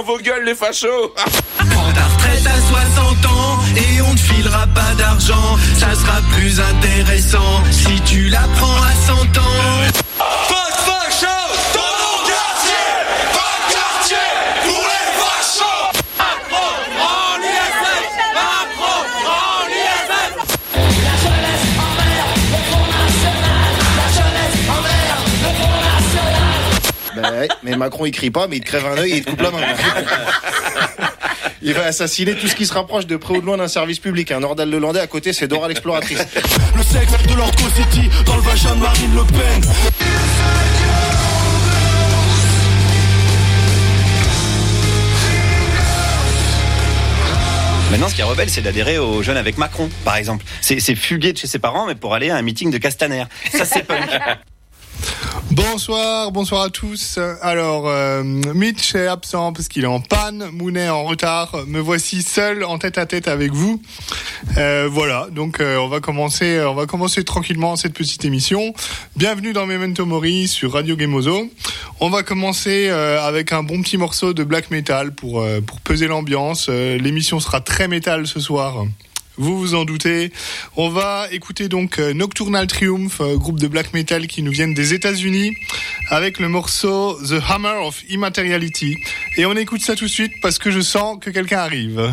dans vos gueules les fachos Prends ta retraite à 60 ans et on ne filera pas d'argent. Ça sera plus intéressant si tu la prends à 100 ans. Ouais, mais Macron il crie pas, mais il te crève un œil et il te coupe la main. Il va assassiner tout ce qui se rapproche de près ou de loin d'un service public. Un Nordal Lelandais à côté, c'est Dora l'exploratrice. Le sexe de Lord City dans le vagin de Marine Le Pen Maintenant, ce qui est rebelle, c'est d'adhérer aux jeunes avec Macron, par exemple. C'est c'est fuguer de chez ses parents, mais pour aller à un meeting de Castaner. Ça, c'est punk. Bonsoir, bonsoir à tous. Alors, euh, Mitch est absent parce qu'il est en panne, Mounet en retard. Me voici seul en tête à tête avec vous. Euh, voilà, donc euh, on va commencer, on va commencer tranquillement cette petite émission. Bienvenue dans Memento Mori sur Radio Gemozo. On va commencer avec un bon petit morceau de black metal pour pour peser l'ambiance. L'émission sera très métal ce soir. Vous vous en doutez. On va écouter donc euh, Nocturnal Triumph, euh, groupe de black metal qui nous viennent des États-Unis, avec le morceau The Hammer of Immateriality. Et on écoute ça tout de suite parce que je sens que quelqu'un arrive.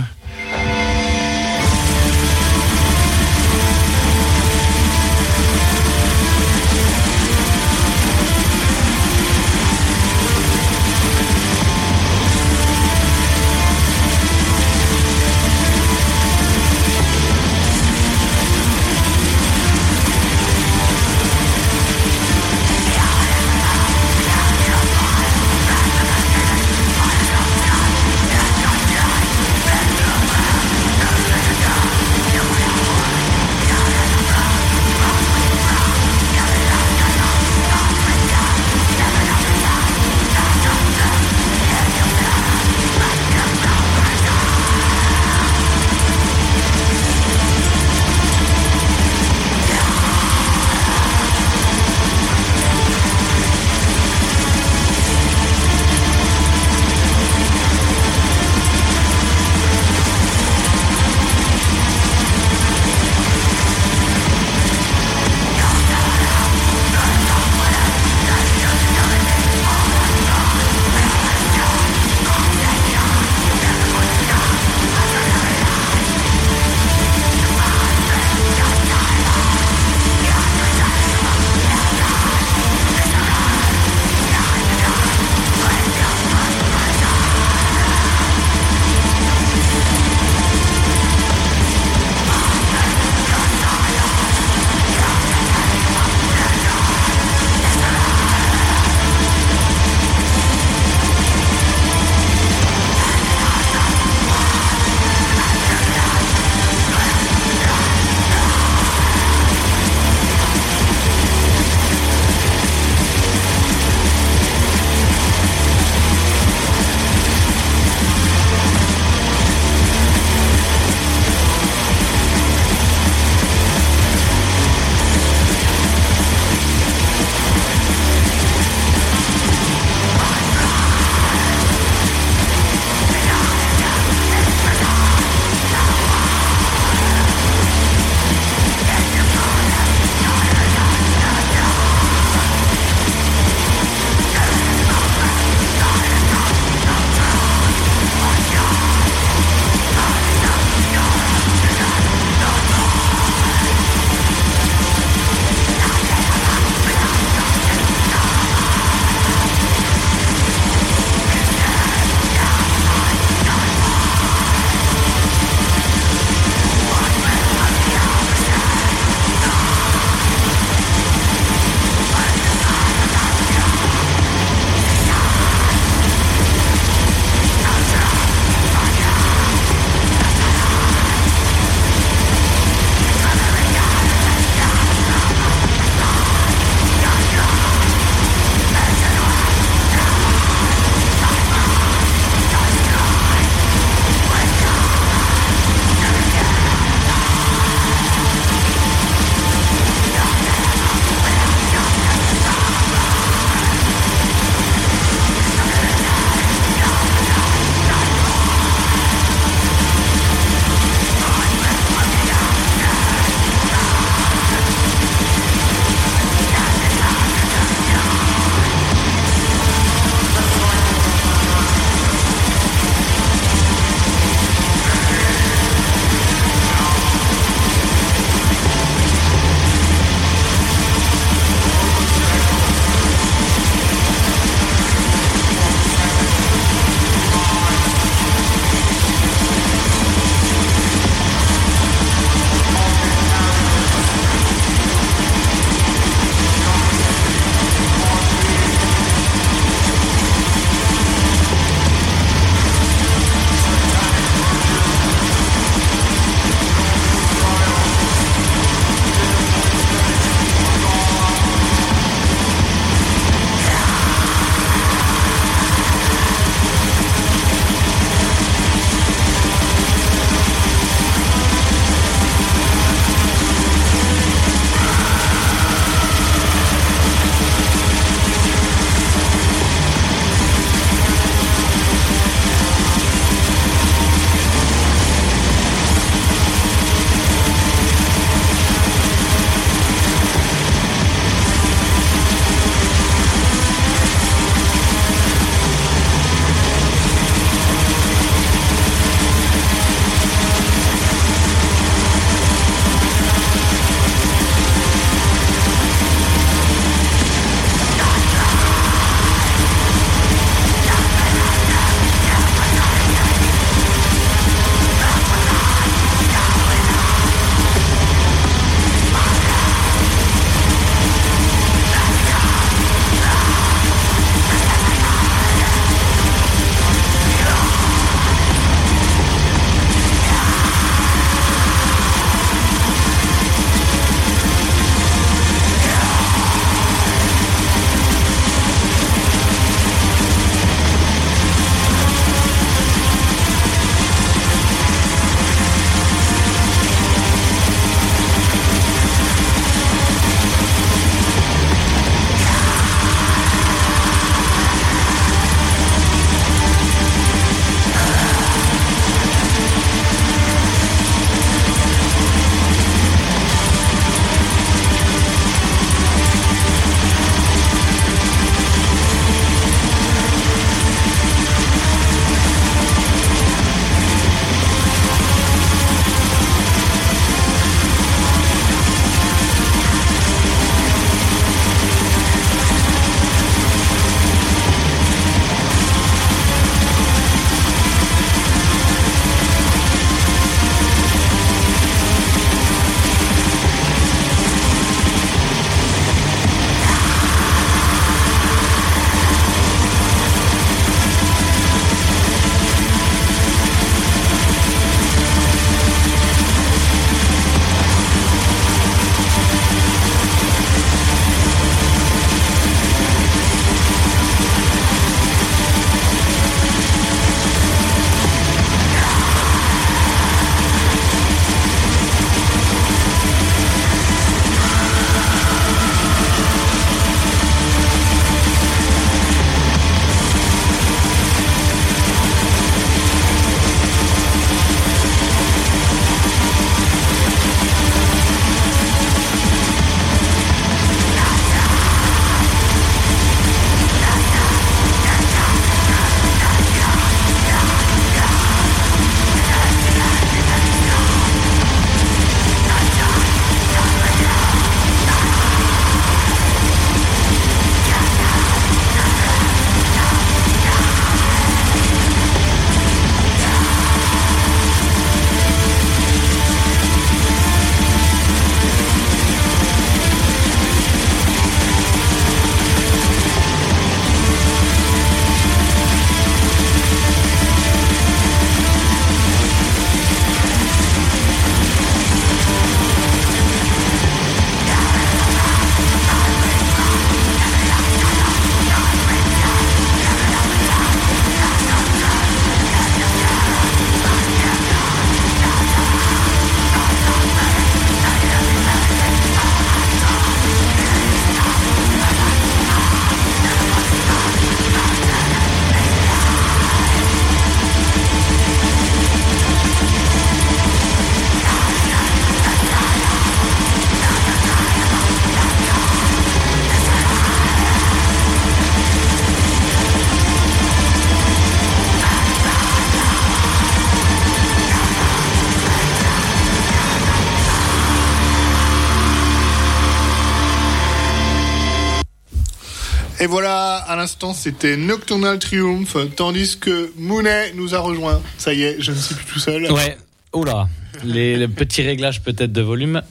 Et voilà, à l'instant, c'était Nocturnal Triumph, tandis que Mounet nous a rejoint. Ça y est, je ne suis plus tout seul. Ouais. Oula. Les, les petits réglages peut-être de volume.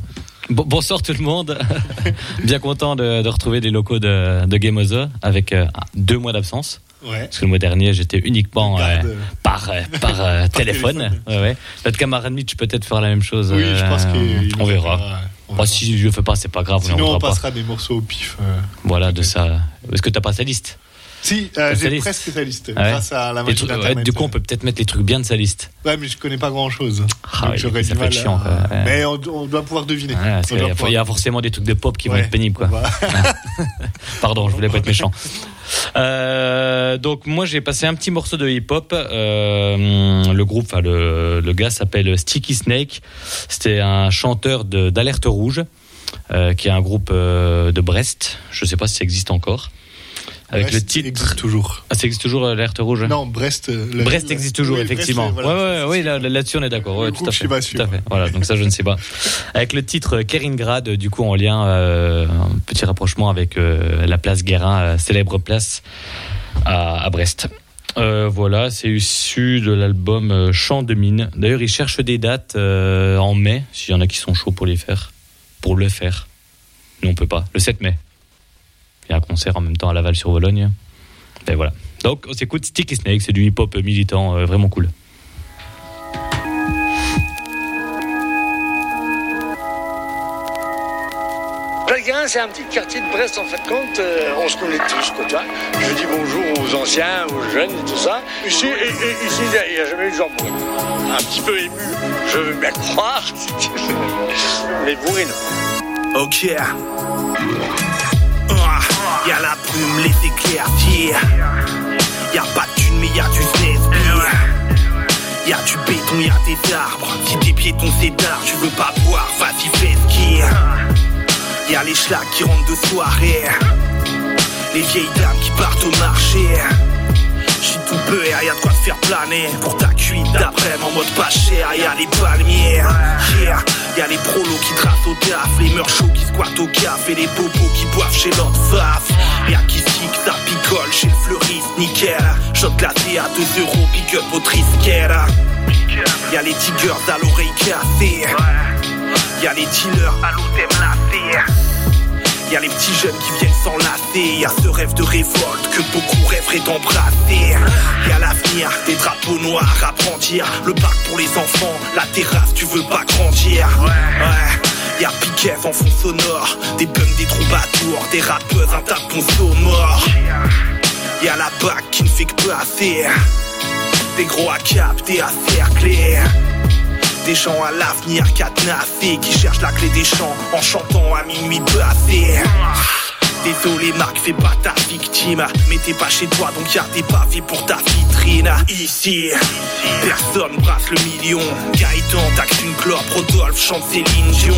Bon- bonsoir tout le monde. Bien content de, de retrouver les locaux de, de Game Over avec euh, deux mois d'absence. Ouais. Parce que le mois dernier, j'étais uniquement euh, par, euh, par, téléphone. téléphone. Ouais, ouais. Notre camarade Mitch peut-être faire la même chose. Oui, je pense qu'il On verra. Ouais, on verra. si je le fais pas, c'est pas grave. on Sinon, on pas. passera des morceaux au pif. euh. Voilà, de ça. Est-ce que t'as pas sa liste Si, euh, j'ai presque sa liste, Ah ouais grâce à la Les machine trucs- ouais, internet. Du coup, on peut peut-être mettre les trucs bien de sa liste. Ouais, mais je connais pas grand chose. Ah ouais, ça fait chiant, quoi. Ouais. Mais on, on doit pouvoir deviner. On y pouvoir- il y a forcément des trucs de pop qui vont être pénibles, quoi. Pardon, je voulais pas être méchant. Euh, donc moi j'ai passé un petit morceau de hip-hop. Euh, le groupe, le, le gars s'appelle Sticky Snake. C'était un chanteur d'Alerte Rouge, euh, qui est un groupe de Brest. Je sais pas si ça existe encore. Avec Brest le titre. existe toujours. Ah, ça existe toujours Alerte Rouge. Non, Brest. euh, Brest existe toujours, Oui, Brest, effectivement. voilà. ouais, ouais, ouais, là- là-dessus on est d'accord. Ouais, tout à je fait. suis pas tout sûr. à fait. Voilà, donc ça je ne sais pas. Avec le titre Keringrad, du coup en lien, euh, un petit rapprochement avec euh, la place Guérin, euh, célèbre place à, à Brest. Euh, voilà, c'est issu de l'album euh, Chant de mine. D'ailleurs, ils cherchent des dates euh, en mai, s'il y en a qui sont chauds pour les faire, pour le faire. Nous, on peut pas. Le 7 mai. Il y a un concert en même temps à Laval-sur-Vologne. Et voilà. Donc, on s'écoute Sticky Snake, c'est du hip-hop militant, euh, vraiment cool. C'est un petit quartier de Brest, en fait, compte, euh, on se connaît tous, quoi, tu vois. Je dis bonjour aux anciens, aux jeunes et tout ça. Ici, et- et- ici, il n'y a jamais eu de jambon. Un petit peu ému, je veux bien croire. Mais bourré, non. Ok. Y'a la brume, les éclairs. Y'a pas de thune, mais y'a du Nesby. Y'a du béton, y'a des arbres. Si t'es piéton, c'est d'art. Tu veux pas boire, vas-y, fais ski. Y'a les schlags qui rentrent de soirée. Les vieilles dames qui partent au marché. J'suis tout peu et y'a de quoi te faire planer. Pour ta cuite d'après en mode pas cher Y'a les palmiers yeah. Y'a les prolos qui tracent au taf Les meurs chauds qui squattent au café Les bobos qui boivent chez l'autre faf. Y'a qui stick, ça picole chez le fleuriste Nickel. Shot glacé à 2 euros Pick up au trisquel Y'a les tigers à l'oreille cassée. Y'a les dealers à l'hôtel lacé Y'a les petits jeunes qui viennent s'enlacer Y'a ce rêve de révolte que beaucoup rêveraient d'embrasser. Y'a l'avenir, des drapeaux noirs à brandir. Le parc pour les enfants, la terrasse, tu veux pas grandir. Ouais, y'a Piquet en fond sonore. Des bums, des troubadours, des rappeuses, un tapon sonore. Y'a la bague qui ne fait que passer. Des gros à capter, à cercler des gens à l'avenir cadenassés qui cherchent la clé des champs en chantant à minuit passé. Désolé Marc, fais pas ta victime. Mais t'es pas chez toi donc y'a des papiers pour ta vitrine. Ici, personne brasse le million. Gaëtan taxe une clope, Rodolphe chante Céline Dion.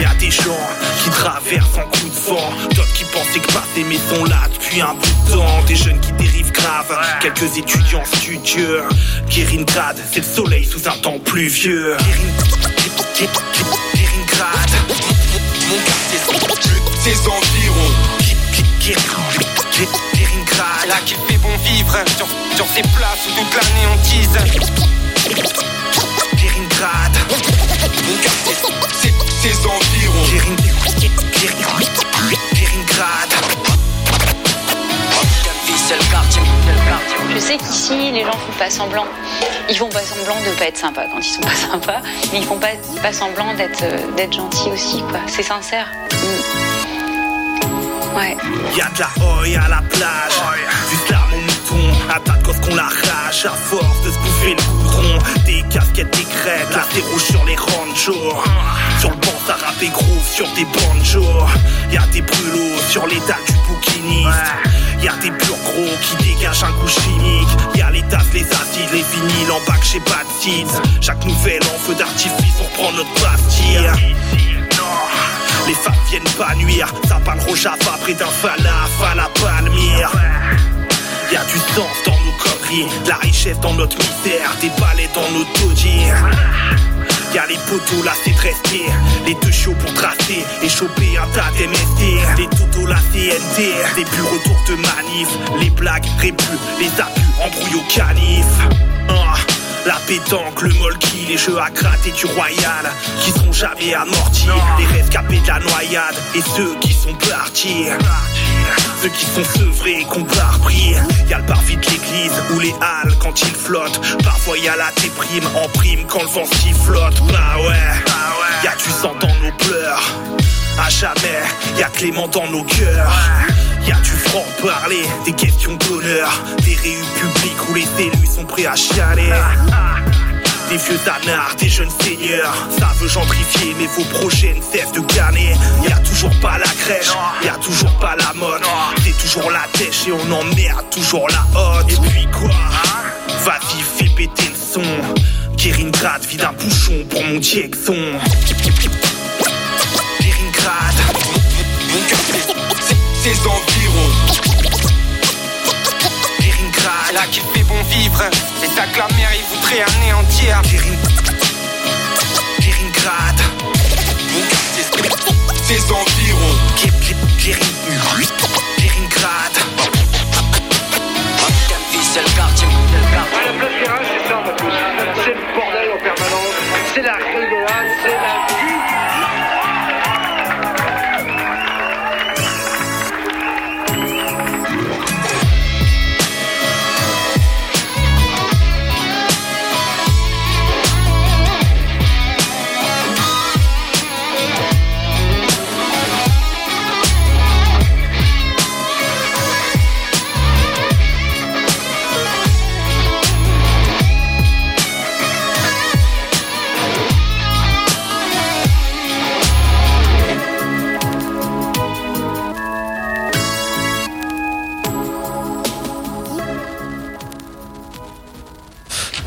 Y'a des gens qui traversent en coup de vent. D'autres qui pensaient que passer mais sont là depuis un bout de temps. Des jeunes qui dérivent grave, quelques étudiants studieux. Keringrad, c'est le soleil sous un temps pluvieux. Mon ses environs. Là qu'il fait bon vivre sur, sur ces places où toute l'année on tease quartier, ses, ses environs. Quartier Je sais qu'ici, les gens font pas semblant. Ils font pas semblant de pas être sympas quand ils sont pas sympas, mais ils font pas, pas semblant d'être euh, gentils aussi, quoi. C'est sincère. Mm. Y'a de la oi à la plage, du slam au mouton, un tas de gosses qu'on la rage à force de se bouffer le goudron. Des casquettes, des crêtes, c'est rouge sur les ranchos. Sur le banc, ça rappe groove sur des banjos. Y'a des brûlots sur les dalles du bouquiniste. Y'a des purs gros qui dégagent un goût chimique. Y'a les tasses, les acides, les vinyles en bac chez Seeds. Chaque nouvelle en feu d'artifice, on prend notre pastille. Les femmes viennent pas nuire, ça parle Rojava près d'un falaf à la palmyre. Y a du sens dans nos conneries, la richesse dans notre misère, des balais dans nos taudis. Y a les poteaux là c'est de rester Les deux chiots pour tracer Et choper un tas d'MST Les totos la CNT Des bureaux retour de manif. Les blagues rébus Les abus embrouillent au canif. Ah, la pétanque, le molki, les jeux à gratter du royal Qui seront jamais amortis. Les rescapés de la noyade Et ceux qui sont partis. Ceux qui sont sevrés et qu'on part repris Y'a le parvis de l'église ou les halles quand ils flottent. Parfois y'a la déprime en prime quand le vent flotte. Bah ouais, y'a du sang dans nos pleurs. À jamais, y'a Clément dans nos cœurs Y'a du franc parler, des questions d'honneur Des réus publics où les élus sont prêts à chialer. Des vieux danards, des jeunes seigneurs Ça veut gentrifier mais vos projets ne de gagner Y a toujours pas la crèche, y a toujours pas la mode. C'est toujours la tèche et on emmerde toujours la hotte. Et puis quoi Vas-y fais péter le son. Keringrad vide un bouchon pour mon Diexon Keringrad. Mon cœur ses environs là qu'il fait bon vivre. C'est ça que la mairie voudrait anéantir. Keringrad. Ses environs. Keringrad.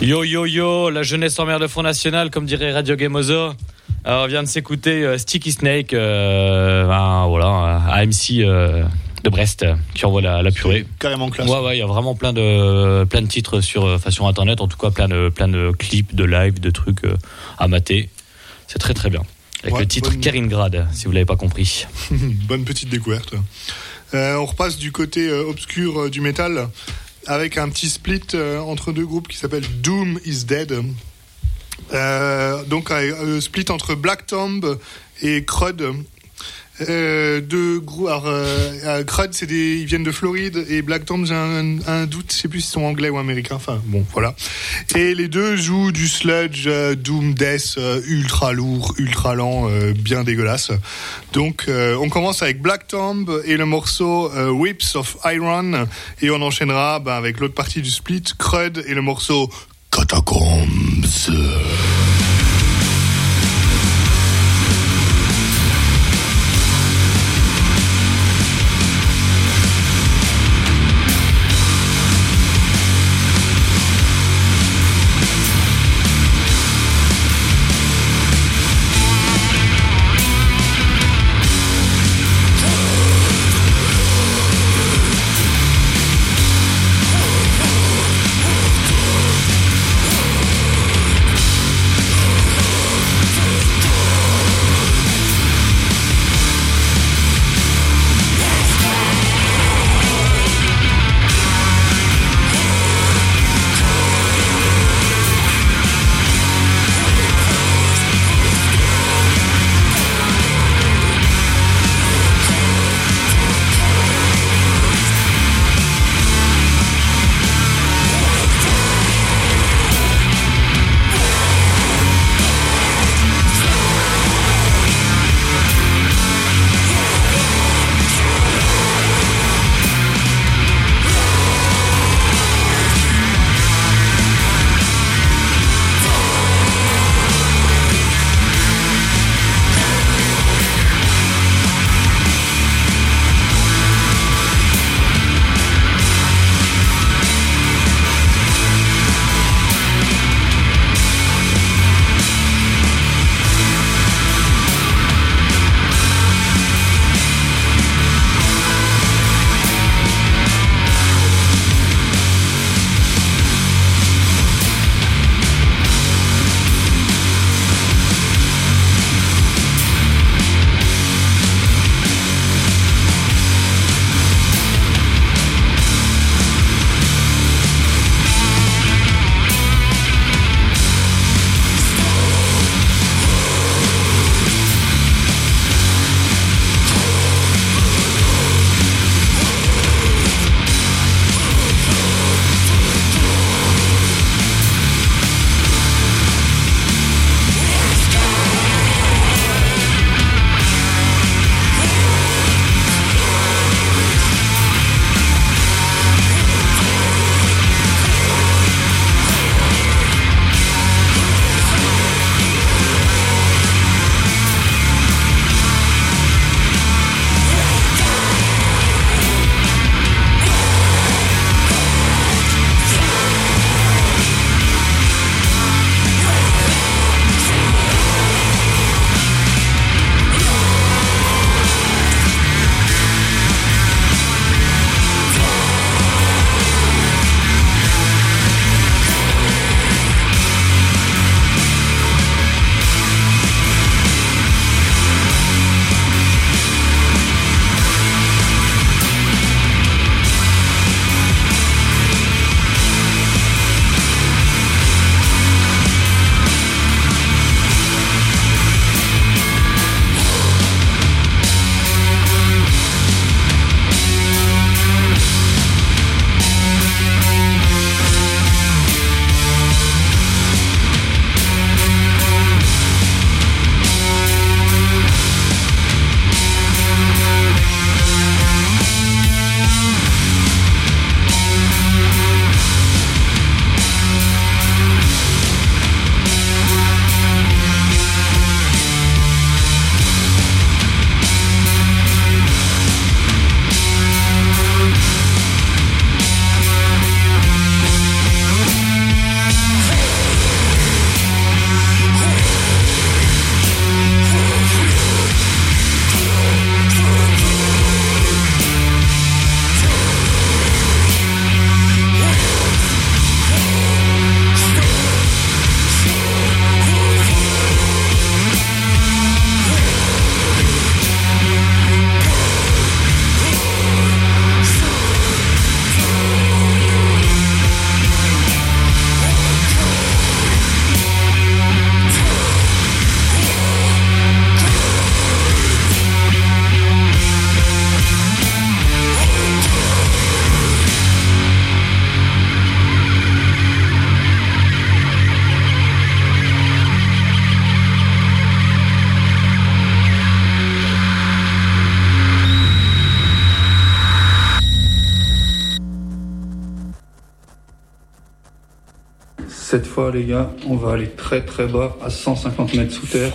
Yo yo yo, la jeunesse en mer de Front National, comme dirait Radio Gameozo. Alors, on vient de s'écouter euh, Sticky Snake, euh, ben, voilà, AMC euh, de Brest, qui envoie la, la purée. Carrément classe. Ouais, ouais, il y a vraiment plein de, plein de titres sur, euh, enfin, sur Internet, en tout cas plein de, plein de clips, de live, de trucs à mater. C'est très très bien. Avec Ouais, le titre bonne- Keringrad, si vous l'avez pas compris. Bonne petite découverte. On repasse du côté obscur du métal avec un petit split euh, entre deux groupes qui s'appelle Doom is Dead. Euh, donc un euh, split entre Black Tomb et Crud. Euh, groupes. Alors, euh, Crud, c'est des, ils viennent de Floride et Black Tomb, j'ai un, un doute, je sais plus s'ils sont anglais ou américains. Enfin, bon, voilà. Et les deux jouent du sludge, euh, doom death, euh, ultra lourd, ultra lent, euh, bien dégueulasse. Donc, euh, on commence avec Black Tomb et le morceau Whips of Iron, et on enchaînera bah, avec l'autre partie du split, Crud et le morceau. Catacombs les gars, on va aller très très bas, à 150 mètres sous terre.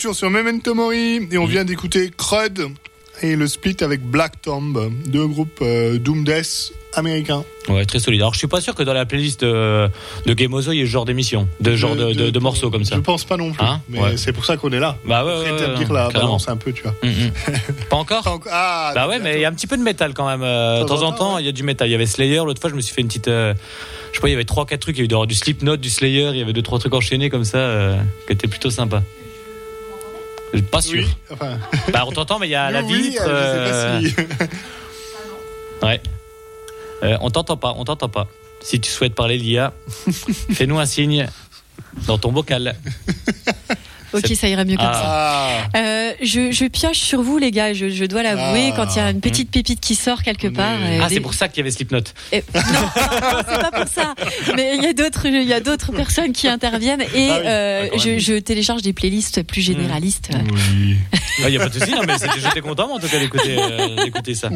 Toujours sur Memento Mori et on vient d'écouter Crud et le split avec Black Tomb, deux groupes euh, Doom Death américains. Ouais, très solide. Alors, je suis pas sûr que dans la playlist de, de Game Ozo, il y ait ce genre d'émission, de genre de, de- de morceaux comme ça. Je pense pas non plus, Hein mais Ouais. c'est pour ça qu'on est là. Bah ouais, Pour rétablir ouais, la carrément. balance un peu, tu vois. Mm, mm. Pas encore Ah, Bah ouais, mais il y a un petit peu de métal quand même. euh, De temps en temps, il y a du métal. Il y avait Slayer. L'autre fois, je me suis fait une petite. euh, je sais pas, il y avait trois, quatre trucs. Il y avait du- du Slipknot, du Slayer. Il y avait deux, trois trucs enchaînés comme ça, euh, qui étaient plutôt sympas. Pas sûr. Oui, enfin. Bah, on t'entend, mais il y a la vitre. euh, si- Ouais. Euh, on t'entend pas, on t'entend pas. Si tu souhaites parler l'IA, fais-nous un signe dans ton bocal. Ok, ça ira mieux comme Ah. ça. Euh, je, je pioche sur vous, les gars. Je, je dois l'avouer, Ah. quand il y a une petite pépite qui sort quelque part. euh, Ah, des- c'est pour ça qu'il y avait Slipknot. Et- non, non, c'est pas pour ça. Mais il y a d'autres, il y a d'autres personnes qui interviennent et Ah oui. euh, Ah, je, télécharge des playlists plus généralistes. Il n'y a pas de souci, non, mais c'était- j'étais content en tout cas d'écouter euh, d'écouter ça.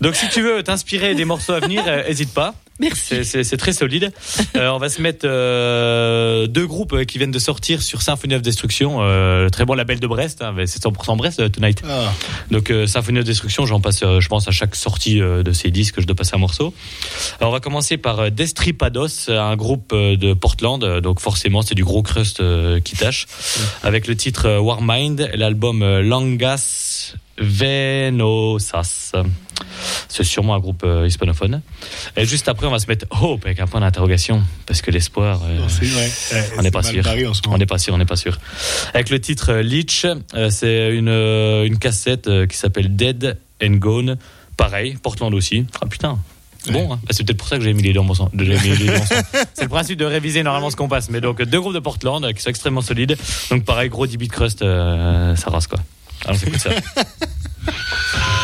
Donc si tu veux t'inspirer des morceaux à venir, euh, hésite pas. Merci. C'est- très solide. Euh, on va se mettre euh, deux groupes euh, qui viennent de sortir sur Symphony of Destruction, euh, très bon label de Brest. hein, c'est 100% Brest euh, tonight. Ah. Donc euh, Symphony of Destruction, j'en passe, euh, je pense à chaque sortie euh, de ces disques, je dois passer un morceau. Alors on va commencer par euh, Destripados, un groupe euh, de Portland. Donc forcément c'est du gros crust euh, qui tâche, avec le titre euh, Warmind, et l'album euh, Langas Venosas. C'est sûrement un groupe euh, hispanophone. Et juste après, on va se mettre Hope avec un point d'interrogation, parce que l'espoir, euh. Ouais, on n'est pas sûr. On n'est pas sûr, on n'est pas sûr. Avec le titre euh, Leech, euh, c'est une, euh, une cassette euh, qui s'appelle Dead and Gone. Pareil, Portland aussi. Ah putain. Bon, hein. Bah, c'est peut-être pour ça que j'ai mis les deux ensemble. C'est le principe de réviser normalement ce qu'on passe. Mais donc, deux groupes de Portland qui sont extrêmement solides. Donc, pareil, gros 10 bits crust, euh, ça rase quoi. Alors, c'est ça. Look in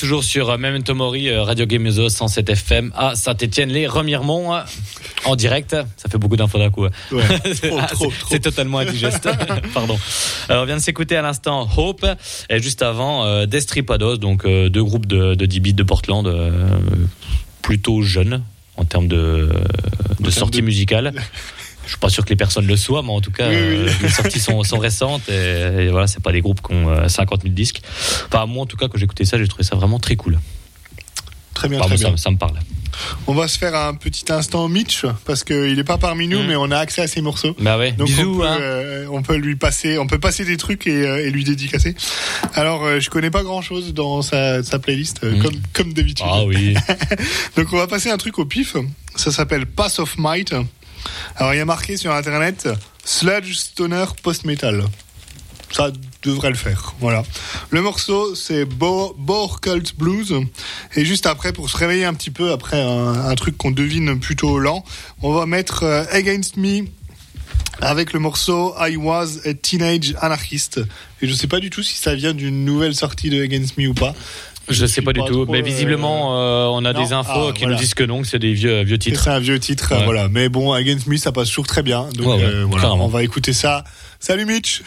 toujours sur euh, Memento Mori, euh, Radio Gamezo 107 FM à Saint-Etienne, les Remiremont, euh, en direct. Ça fait beaucoup d'infos d'un coup. hein. Ouais, Ah, c'est- totalement indigeste. Pardon. Alors, on vient de s'écouter à l'instant Hope et juste avant Destripados, donc deux groupes de, de 10 bits de Portland, euh, plutôt jeunes en termes de, de sortie de- musicale. Je suis pas sûr que les personnes le soient, mais en tout cas, euh, les sorties sont, sont récentes et, et voilà, c'est pas des groupes qui ont euh, 50 000 disques. Enfin, moi, en tout cas, quand j'ai écouté ça, j'ai trouvé ça vraiment très cool. Très bien, Enfin, très bien. ça me parle. On va se faire un petit instant Mitch parce qu'il est pas parmi nous, Mm. mais on a accès à ses morceaux. Bah ouais, Donc bisous. on peut, hein. euh, on peut lui passer, on peut passer des trucs et, euh, et lui dédicacer. Alors euh, je connais pas grand chose dans sa, sa playlist, euh, Mm. comme comme d'habitude. Ah oui. Donc on va passer un truc au pif. Ça s'appelle Pass of Might. Alors il y a marqué sur internet Sludge Stoner Post Metal. Ça devrait le faire. Voilà. Le morceau c'est Bo- Boar Cult Blues. Et juste après, pour se réveiller un petit peu, après un, un truc qu'on devine plutôt lent, on va mettre euh, Against Me avec le morceau I Was a Teenage Anarchist. Et je sais pas du tout si ça vient d'une nouvelle sortie de Against Me ou pas. Je sais suis pas du tout, mais euh, visiblement, euh, on a non. des infos Ah, qui voilà. nous disent que non, que c'est des vieux, vieux titres. C'est un vieux titre, Ouais. voilà. Mais bon, Against Me, ça passe toujours très bien. Donc Ouais, ouais, euh, voilà, on va écouter ça. Salut Mitch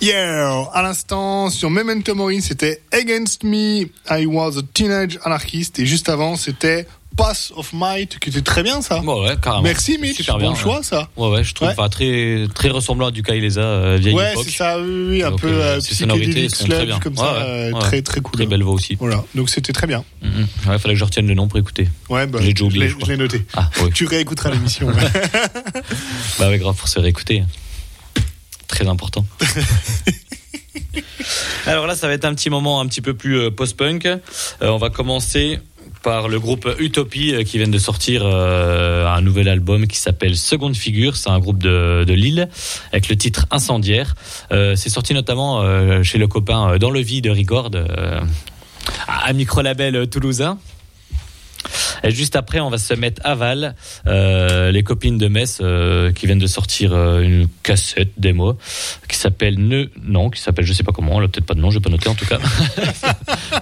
Yeah, à l'instant sur Memento Mori, c'était Against Me, I Was a Teenage Anarchist, et juste avant c'était Pass of Might, qui était très bien ça. Ouais, ouais, carrément. Merci Mitch, Super bien, bon ouais. choix ça. Ouais, ouais, je trouve Ouais. très, très ressemblant à du Kailesa euh, vieille ouais, époque. c'est ça, oui, oui, un Donc, peu euh, euh, psychédélique comme Ouais, ça, ouais, euh, ouais. très très cool. Très belle voix aussi. Voilà, donc c'était très bien. Mhm. Ouais, fallait que je retienne le nom pour écouter. Ouais, bah, Je l'ai déjà oublié, je l'ai noté. Ah, oui. Tu réécouteras l'émission. Bah ouais, grave, pour se réécouter. Très important. Alors là, ça va être un petit moment un petit peu plus euh, post-punk. On va commencer par le groupe Utopie euh, qui vient de sortir euh, un nouvel album qui s'appelle Seconde Figure. C'est un groupe de, de Lille avec le titre Incendiaire. Euh, c'est sorti notamment euh, chez le copain euh, Dans le Vie de Rigord, euh, un micro-label toulousain. Et juste après, on va se mettre Aval, euh, les copines de Metz euh, qui viennent de sortir euh, une cassette démo qui s'appelle Ne non, qui s'appelle je sais pas comment, elle a peut-être pas de nom, je vais pas noter en tout cas.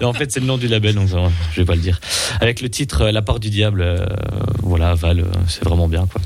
En fait, c'est le nom du label, donc je vais pas le dire. Avec le titre La part du diable, voilà euh, c'est vraiment bien quoi.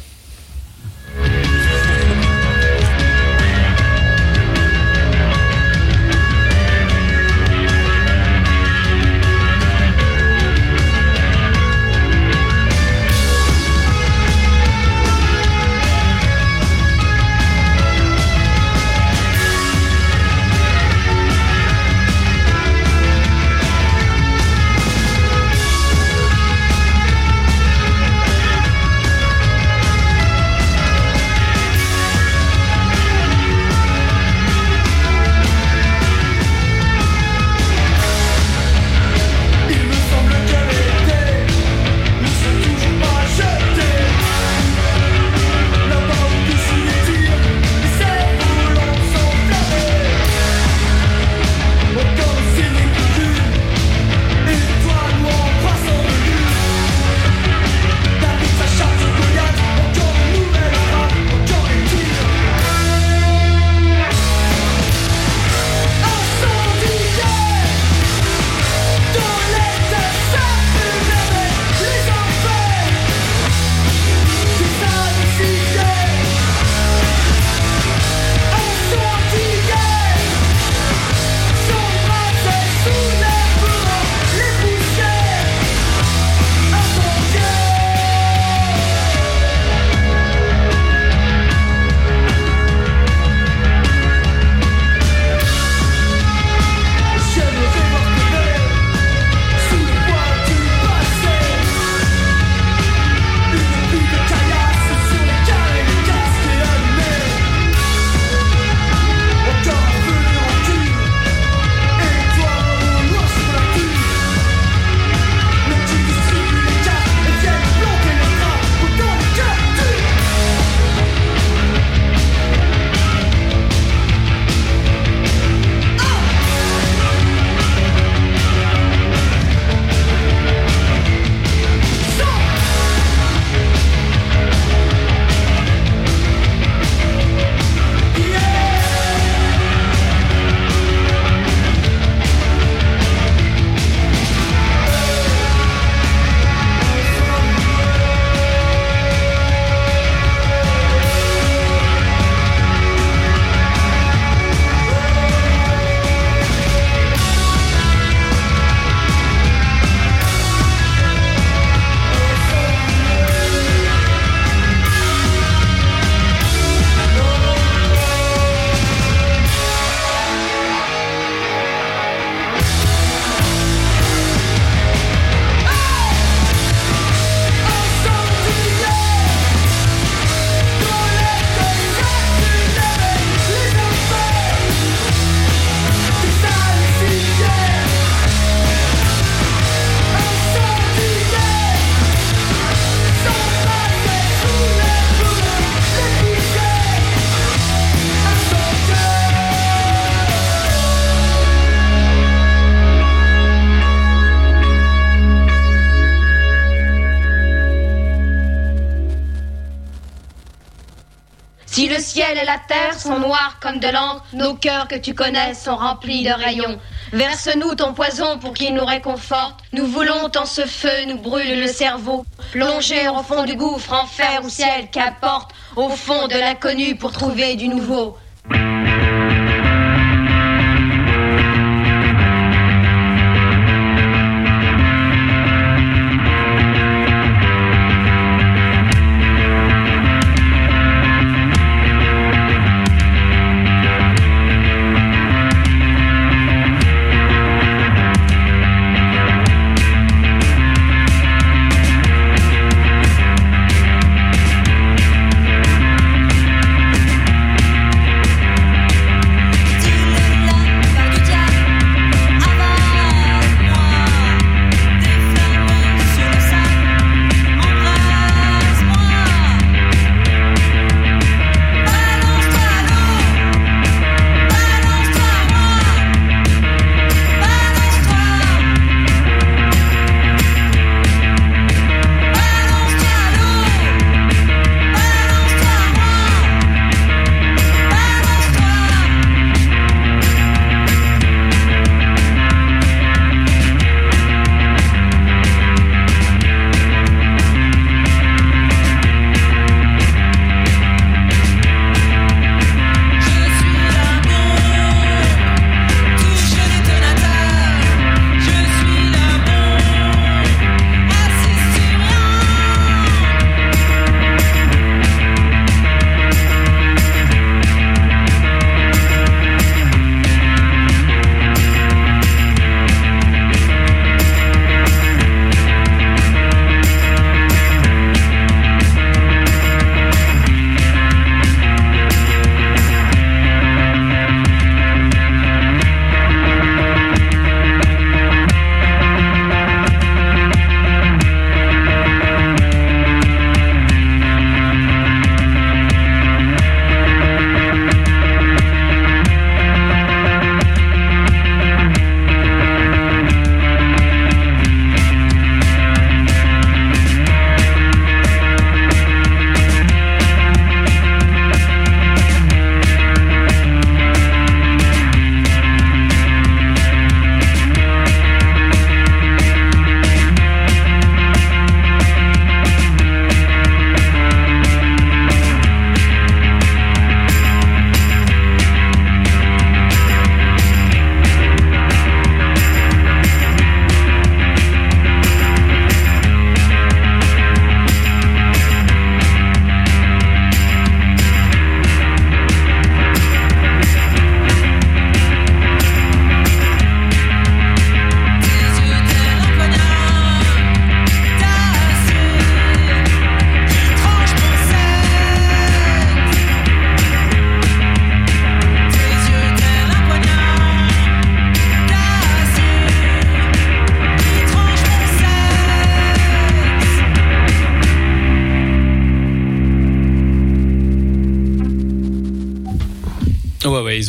Comme de l'encre, nos cœurs que tu connais sont remplis de rayons. Verse-nous ton poison pour qu'il nous réconforte. Nous voulons tant ce feu nous brûle le cerveau. Plonger au fond du gouffre, enfer ou ciel, qu'importe. Au fond de l'inconnu pour trouver du nouveau.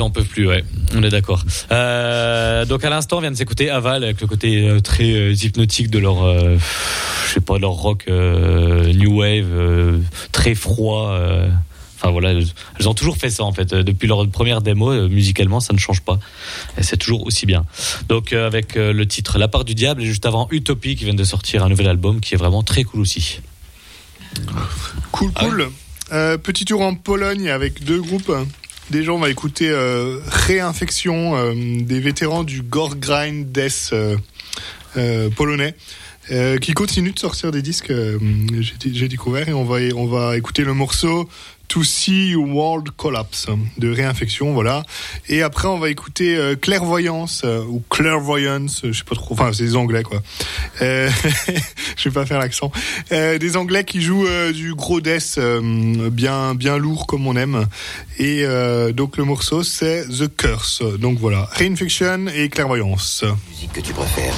En peuvent plus, ouais. On est d'accord. Euh, donc à l'instant, on vient de s'écouter Aval avec le côté euh, très euh, hypnotique de leur, je sais pas, leur rock new wave, très froid. Enfin voilà, elles ont toujours fait ça en fait. Depuis leur première démo, musicalement, ça ne change pas. Et c'est toujours aussi bien. Donc avec le titre La part du diable et juste avant Utopie qui vient de sortir un nouvel album qui est vraiment très cool aussi. Cool, cool. Euh, petit tour en Pologne avec deux groupes. Déjà, on va écouter euh, Réinfection, euh, des vétérans du gore grind death euh, polonais. qui continue de sortir des disques, j'ai découvert, et on va écouter le morceau To See World Collapse de Réinfection, voilà. Et après, on va écouter euh, Clairvoyance euh, ou Clairvoyance, je sais pas trop, enfin c'est des Anglais quoi. Euh, je vais pas faire l'accent. Euh, des Anglais qui jouent euh, du gros death euh, bien bien lourd comme on aime. Et euh, donc le morceau c'est The Curse. Donc voilà, Reinfection et Clairvoyance. musique que tu préfères?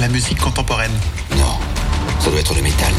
La musique contemporaine. Non, ça doit être le métal.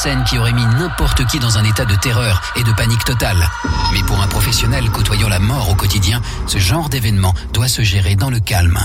Scène qui aurait mis n'importe qui dans un état de terreur et de panique totale. Mais pour un professionnel côtoyant la mort au quotidien, ce genre d'événement doit se gérer dans le calme.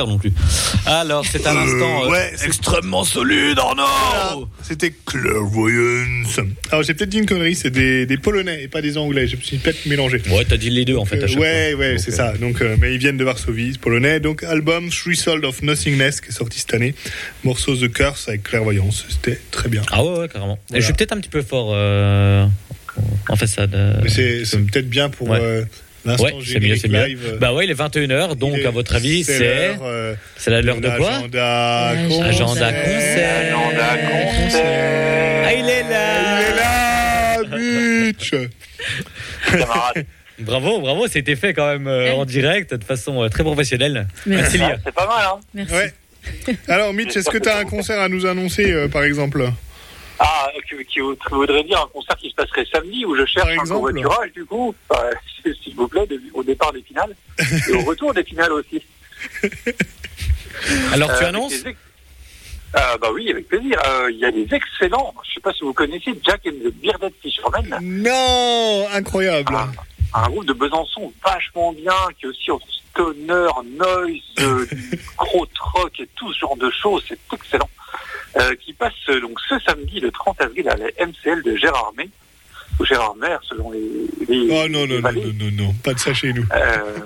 Faire non plus. Alors, c'est un instant euh, ouais, extrêmement solide, Arnaud C'était Clairvoyance. Alors j'ai peut-être dit une connerie, c'est des, des Polonais et pas des Anglais. Je me suis peut-être mélangé. Ouais, t'as dit les deux en fait à chaque ouais, fois. ouais, c'est euh, ça. Donc, euh, mais ils viennent de Varsovie, polonais. Donc, album Three Sold of Nothingness qui est sorti cette année. Morceau The Curse avec Clairvoyance. C'était très bien. Ah ouais, ouais, carrément. Et je suis peut-être un petit peu fort euh, en fait ça. De... Mais c'est c'est peut-être bien pour Ouais. euh, Ouais, c'est mieux, c'est mieux. live. euh, Bah ouais, il est 21h, donc est- à votre avis, c'est euh, c'est la l'heure de quoi Agenda Agenda concert. Ah, il est là Il est là, bitch Bravo, bravo, c'était fait quand même euh, en direct de façon euh, très professionnelle. Merci, Lia. C'est pas mal, hein Merci. Ouais. Alors, Mitch, est-ce que tu as un concert à nous annoncer, euh, par exemple? Ah, qui, qui voudrait dire un concert qui se passerait samedi où je cherche un covoiturage du coup, euh, s'il vous plaît, au départ des finales et au retour des finales aussi. Alors tu Euh, annonces ex- Euh, Bah oui, avec plaisir. Euh, Il y a des excellents, je sais pas si vous connaissez Jack and the Bearded Fishermen. Non, incroyable. un groupe de Besançon vachement bien, qui est aussi en stoner, noise, euh, gros rock et tout ce genre de choses, c'est excellent. Euh, qui passe donc ce samedi, le 30 avril, à la MCL de Gérard May, ou Gérard Maire, selon les, les, Oh non, les non, non, non, non, non, pas de ça chez nous. Euh,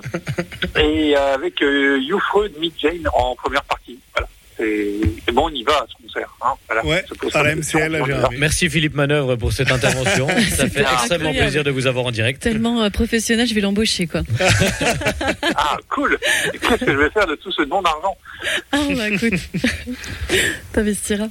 et avec euh, You Freud, Meet Jane en première partie. Voilà. Et bon, on y va à ce concert. Hein. Voilà. Ouais, à la MCL. Merci Philippe Manœuvre pour cette intervention. Ça fait extrêmement incroyable. plaisir de vous avoir en direct. Tellement euh, professionnel, je vais l'embaucher, quoi. Ah, cool. Qu'est-ce que je vais faire de tout ce don d'argent? Ah, bah écoute, t'investiras.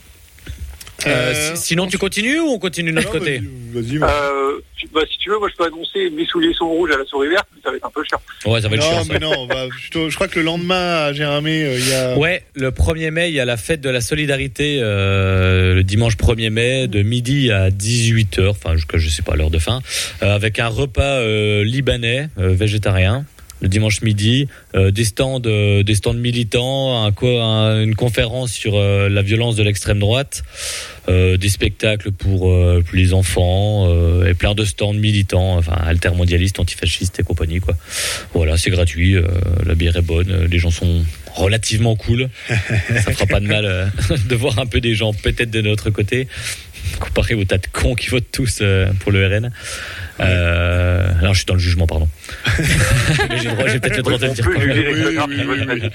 Euh, si- sinon tu continues ou on continue de notre Non, côté Vas-y, Euh, tu- bah, si tu veux, moi je peux annoncer mes souliers sont rouges à la souris verte, mais ça va être un peu chiant. Ouais, ça va être non, chiant. ça. mais non, plutôt- je crois que le lendemain à Gérardmer, euh, il y a. Ouais, le 1er mai, il y a la fête de la solidarité euh, le dimanche 1er mai de midi à 18h, enfin jusqu'à je sais pas l'heure de fin, euh, avec un repas euh, libanais euh, végétarien le dimanche midi, euh, des stands euh, des stands militants, un un- une conférence sur euh, la violence de l'extrême droite, euh, des spectacles pour, euh, pour les enfants euh, et plein de stands militants, enfin altermondialistes, antifascistes et compagnie quoi. Voilà, c'est gratuit, la bière est bonne, les gens sont relativement cool. Ça fera pas de mal de voir un peu des gens peut-être de notre côté, comparé aux tas de cons qui votent tous pour le RN. Euh, alors je suis dans le jugement, pardon. J'ai peut-être le droit de le dire.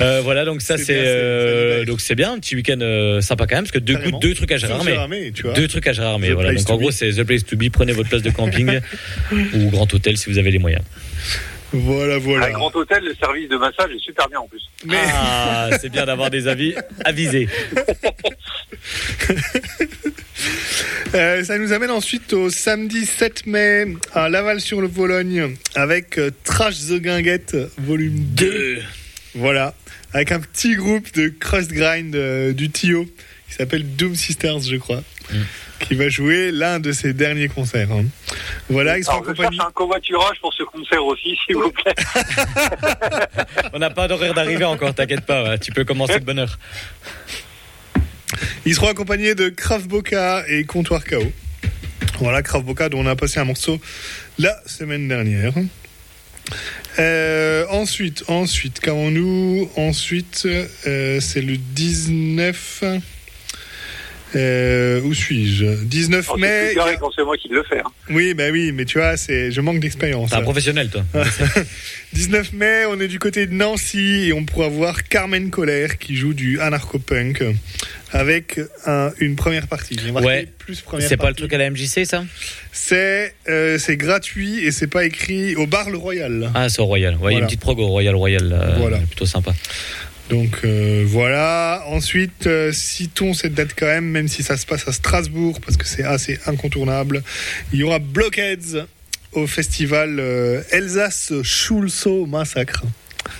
Euh, voilà, donc ça C'est euh, donc c'est bien, un petit week-end euh, sympa quand même, parce que deux, coups, deux trucs à Gérardmer. Deux trucs à Gérardmer. Voilà, donc en gros c'est the place to be. Prenez votre place de camping ou grand hôtel si vous avez les moyens. Voilà, voilà. Un grand hôtel, le service de massage est super bien en plus. Ah, c'est bien d'avoir des avis avisés. Euh, ça nous amène ensuite au samedi 7 mai à Laval-sur-le-Vologne avec euh, Trash the Guinguette volume 2. Voilà, avec un petit groupe de crust grind euh, du Tio qui s'appelle Doom Sisters, je crois, qui va jouer l'un de ses derniers concerts. hein. Voilà, ils sont en Alors, je compagnie. un covoiturage pour ce concert aussi, s'il vous plaît. On n'a pas d'horaire d'arrivée encore, t'inquiète pas, tu peux commencer de bonne heure. Ils seront accompagnés de Krav Boca et Comptoir KO. Voilà, Krav Boca dont on a passé un morceau la semaine dernière. Euh, ensuite, ensuite, qu'avons-nous? Ensuite, euh, c'est le 19. Euh, où suis-je? 19 Alors, c'est mai. carré quand c'est moi qui le fais. hein. Oui, bah oui, mais tu vois, c'est, je manque d'expérience. T'es un professionnel, toi. 19 mai, on est du côté de Nancy et on pourra voir Carmen Colère qui joue du anarcho-punk avec un- une première partie. Ouais. plus première C'est pas le truc à la MJC, ça? C'est euh, c'est gratuit et c'est pas écrit au bar Le Royal. Ah, c'est au Royal. Ouais, il y a Voilà. une petite prog au Royal Royal. euh, Voilà. Plutôt sympa. Donc euh, voilà. Ensuite, euh, citons cette date quand même, même si ça se passe à Strasbourg parce que c'est assez incontournable. Il y aura Blockheads au festival euh, Elsace Schulso Massacre.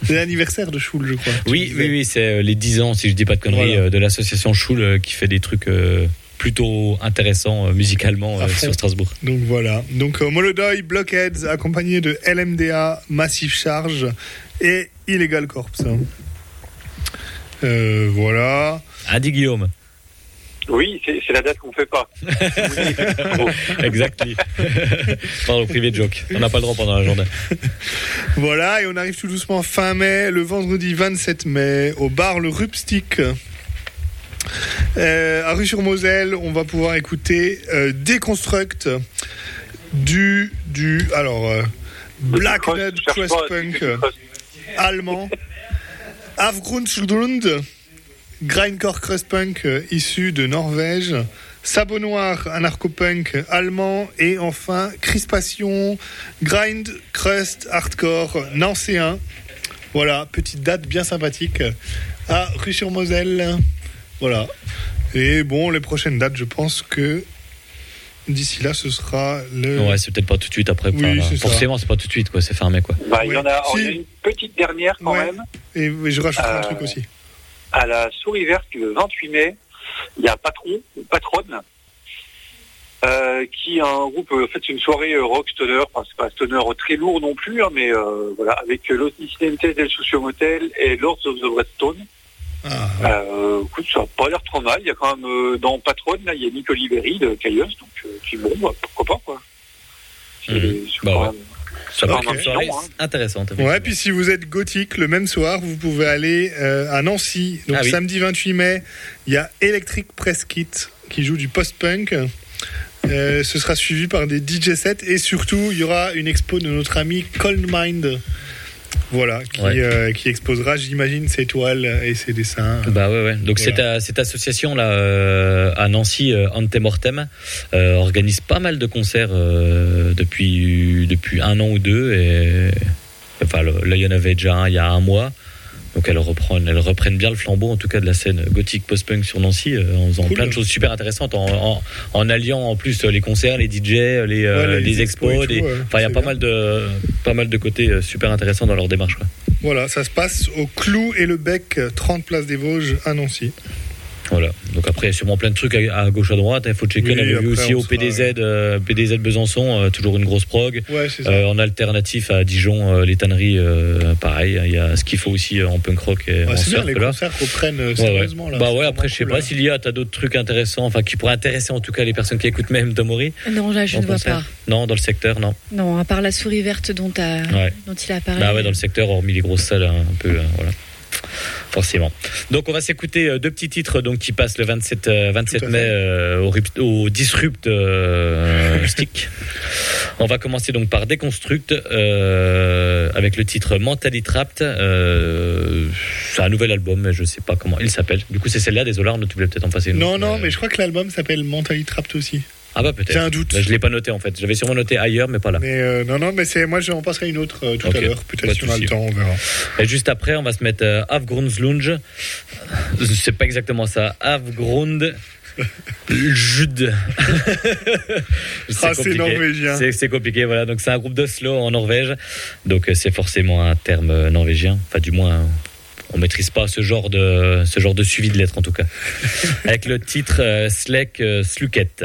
C'est l'anniversaire de Schul, je crois. Oui, oui, oui, c'est euh, les 10 ans, si je dis pas de conneries, Voilà. de l'association Schul qui fait des trucs plutôt intéressants euh, musicalement euh, sur Strasbourg. Donc voilà. Donc euh, Molodoy, Blockheads, accompagné de LMDA, Massive Charge et Illegal Corps. Euh, voilà. Adi Guillaume. Oui, c'est la date qu'on fait pas. Exactly. Pardon, privé de joke. On n'a pas le droit pendant la journée. Voilà, et on arrive tout doucement fin mai, le vendredi 27 mai, au bar Le Rupstick. Euh, à Rue-sur-Moselle, on va pouvoir écouter euh, Déconstruct du, du alors, euh, Black cherche Crust Punk allemand. Avgrundsgrund, Grindcore Crust Punk euh, issu de Norvège. Sabot Noir, anarcho-punk allemand. Et enfin, Crispation, Grind, Crust, Hardcore, nancéen. Voilà, petite date bien sympathique à Rue-sur-Moselle. Voilà. Et bon, les prochaines dates, je pense que d'ici là, ce sera le. Ouais, c'est peut-être pas tout de suite après. Oui, Enfin, forcément, c'est pas tout de suite, quoi. C'est fermé, quoi. Bah, il y en a, alors, Si. il y a une petite dernière quand Ouais. même. Et, je rajouterai un Euh, truc aussi. À la Souris Verte le 28 mai, Il y a Patron, ou Patronne, euh, qui est un groupe, en fait, c'est une soirée euh, rock stoner, enfin, c'est pas un stoner très lourd non plus, hein, mais euh, voilà, avec Incidentes del Sucio Motel et Lords of the Redstone. Euh, écoute, ça n'a pas l'air trop mal. Il y a quand même euh, dans Patronne, là, il y a Nick Oliveri de Caius, donc euh, puis bon, bah, pourquoi pas quoi. C'est- c'est Bah quand ouais. même- Ça soirée hein. intéressante. Ouais, puis si vous êtes gothique, le même soir, vous pouvez aller euh, à Nancy. Donc Ah oui. samedi 28 mai, il y a Electric Press Kit qui joue du post-punk. Euh, ce sera suivi par des DJ sets et surtout, il y aura une expo de notre ami Cold Mind. Voilà, qui, Ouais. euh, qui exposera, j'imagine, ses toiles et ses dessins. Bah ouais, ouais. Donc Voilà. cette, euh, cette association là euh, à Nancy, euh, Antemortem, organise pas mal de concerts depuis depuis un an ou deux et enfin là il y en avait déjà un il y a un mois. Donc elles reprennent, elles reprennent bien le flambeau en tout cas de la scène gothique post-punk sur Nancy euh, en faisant Cool. plein de choses super intéressantes en, en, en alliant en plus les concerts, les DJ, les, euh, Ouais, les les expos ouais. il y a pas bien. mal de pas mal de côtés euh, super intéressants dans leur démarche. Quoi. Voilà, ça se passe au Clou et le Bec, 30 place des Vosges à Nancy. Voilà. Donc après, il y a sûrement plein de trucs à, à gauche à droite. Il faut checker. Oui, on avait vu aussi au sera- PDZ, euh, PDZ Besançon, euh, toujours une grosse prog. Ouais, c'est ça. Euh, en alternatif à Dijon, euh, les tanneries, euh, pareil. Il y a ce qu'il faut aussi en punk rock et Ouais, en c'est bien, surf. les là. concerts Ouais, ouais. sérieusement. Là. Bah ouais, après, je sais pas cool, s'il y a, t'as d'autres trucs intéressants, enfin, qui pourraient intéresser en tout cas les personnes qui écoutent même Tomori. Non, là, je ne vois concert. pas. Non, dans le secteur, non. Non, à part la souris verte dont, Ouais. dont il a parlé. Bah ouais, dans le secteur, hormis les grosses salles, hein, un peu, euh, voilà. Forcément. Donc on va s'écouter euh, deux petits titres donc qui passent le 27 euh, 27 Tout à mai euh, au, Rupt- au Disrupt euh, Stick. On va commencer donc par Déconstruct euh, avec le titre Mentally Trapped. Euh, c'est un nouvel album, mais je sais pas comment il s'appelle. Du coup, c'est celle-là. Désolé, tu voulais peut-être en passer une. Non, autre, non, mais- mais je crois que l'album s'appelle Mentally Trapped aussi. Ah bah peut-être. J'ai un doute. Bah, je l'ai pas noté en fait. J'avais sûrement noté ailleurs, mais pas là. Mais euh, non, non, mais c'est moi, j'en passerai une autre euh, tout à l'heure. Peut-être si on a le temps, on verra. Et juste après, on va se mettre euh, Afgrundslunge. C'est pas exactement ça. Afgrund. Jude. Ah, c'est norvégien. C'est compliqué, voilà. Donc c'est un groupe d'Oslo en Norvège. Donc euh, c'est forcément un terme norvégien. Enfin, du moins, on maîtrise pas ce genre de ce genre de suivi de lettres en tout cas. Avec le titre Slek Sluket.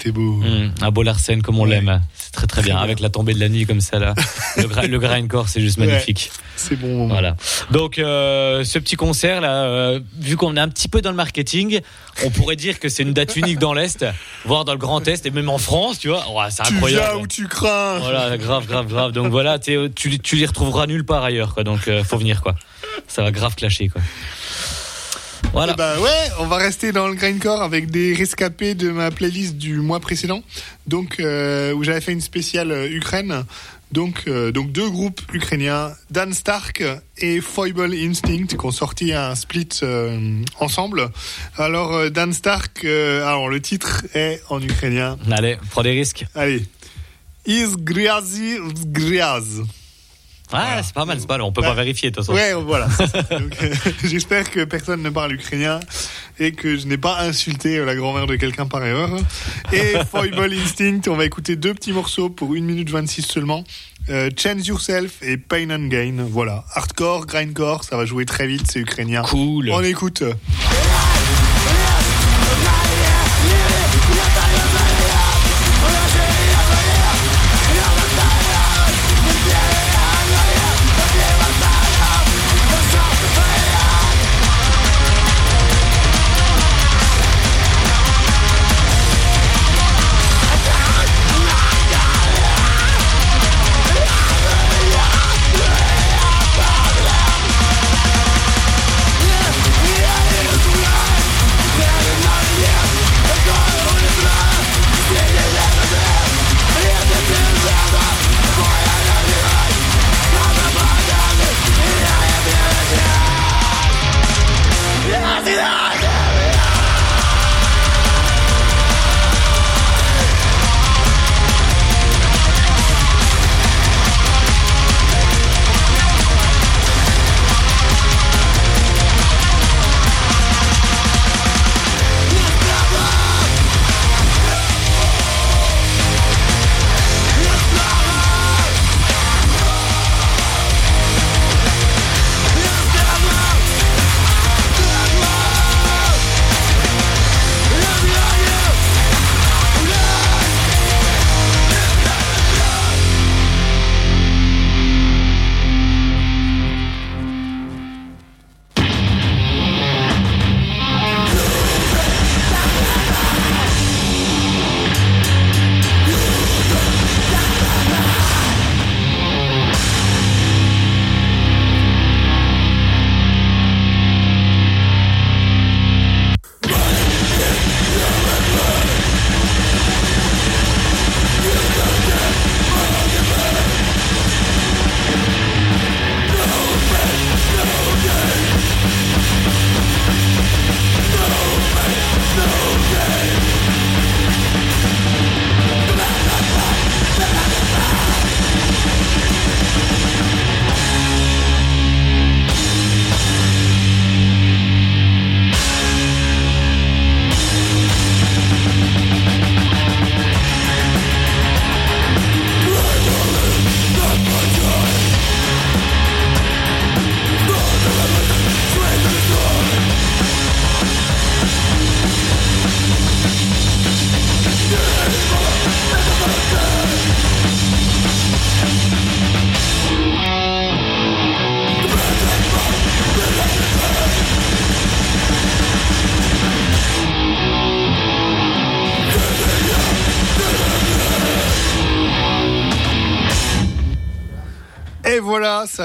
c'était beau. Hum, un beau Larsen comme on l'aime. C'est très très bien. Avec la tombée de la nuit comme ça là. Le, gra- le grindcore, c'est juste Ouais. magnifique. C'est bon. Voilà. Donc euh, ce petit concert là, euh, vu qu'on est un petit peu dans le marketing, on pourrait dire que c'est une date unique dans l'Est, voire dans le Grand Est et même en France, tu vois. C'est Tu incroyable. viens où tu crains. Voilà, grave, grave, grave. Donc voilà, tu, tu les retrouveras nulle part ailleurs, quoi. Donc euh, faut venir, quoi. Ça va grave clasher, quoi. Voilà. Ben ouais, on va rester dans le grindcore avec des rescapés de ma playlist du mois précédent, donc euh, où j'avais fait une spéciale euh, Ukraine. Donc, euh, donc deux groupes ukrainiens, Dan Stark et Foible Instinct, qui ont sorti un split euh, ensemble. Alors Dan Stark, alors le titre est en ukrainien. Allez, prends des risques. Allez, Is Griazi Griaz. Ah, c'est pas mal, c'est pas mal. On peut pas vérifier, de toute façon. Ouais, voilà. euh, J'espère que personne ne parle ukrainien et que je n'ai pas insulté la grand-mère de quelqu'un par erreur. Et Foible Instinct, on va écouter deux petits morceaux pour 1 minute 26 seulement. Euh, Change Yourself et Pain and Gain. Voilà. Hardcore, grindcore, ça va jouer très vite, c'est ukrainien. Cool. On écoute.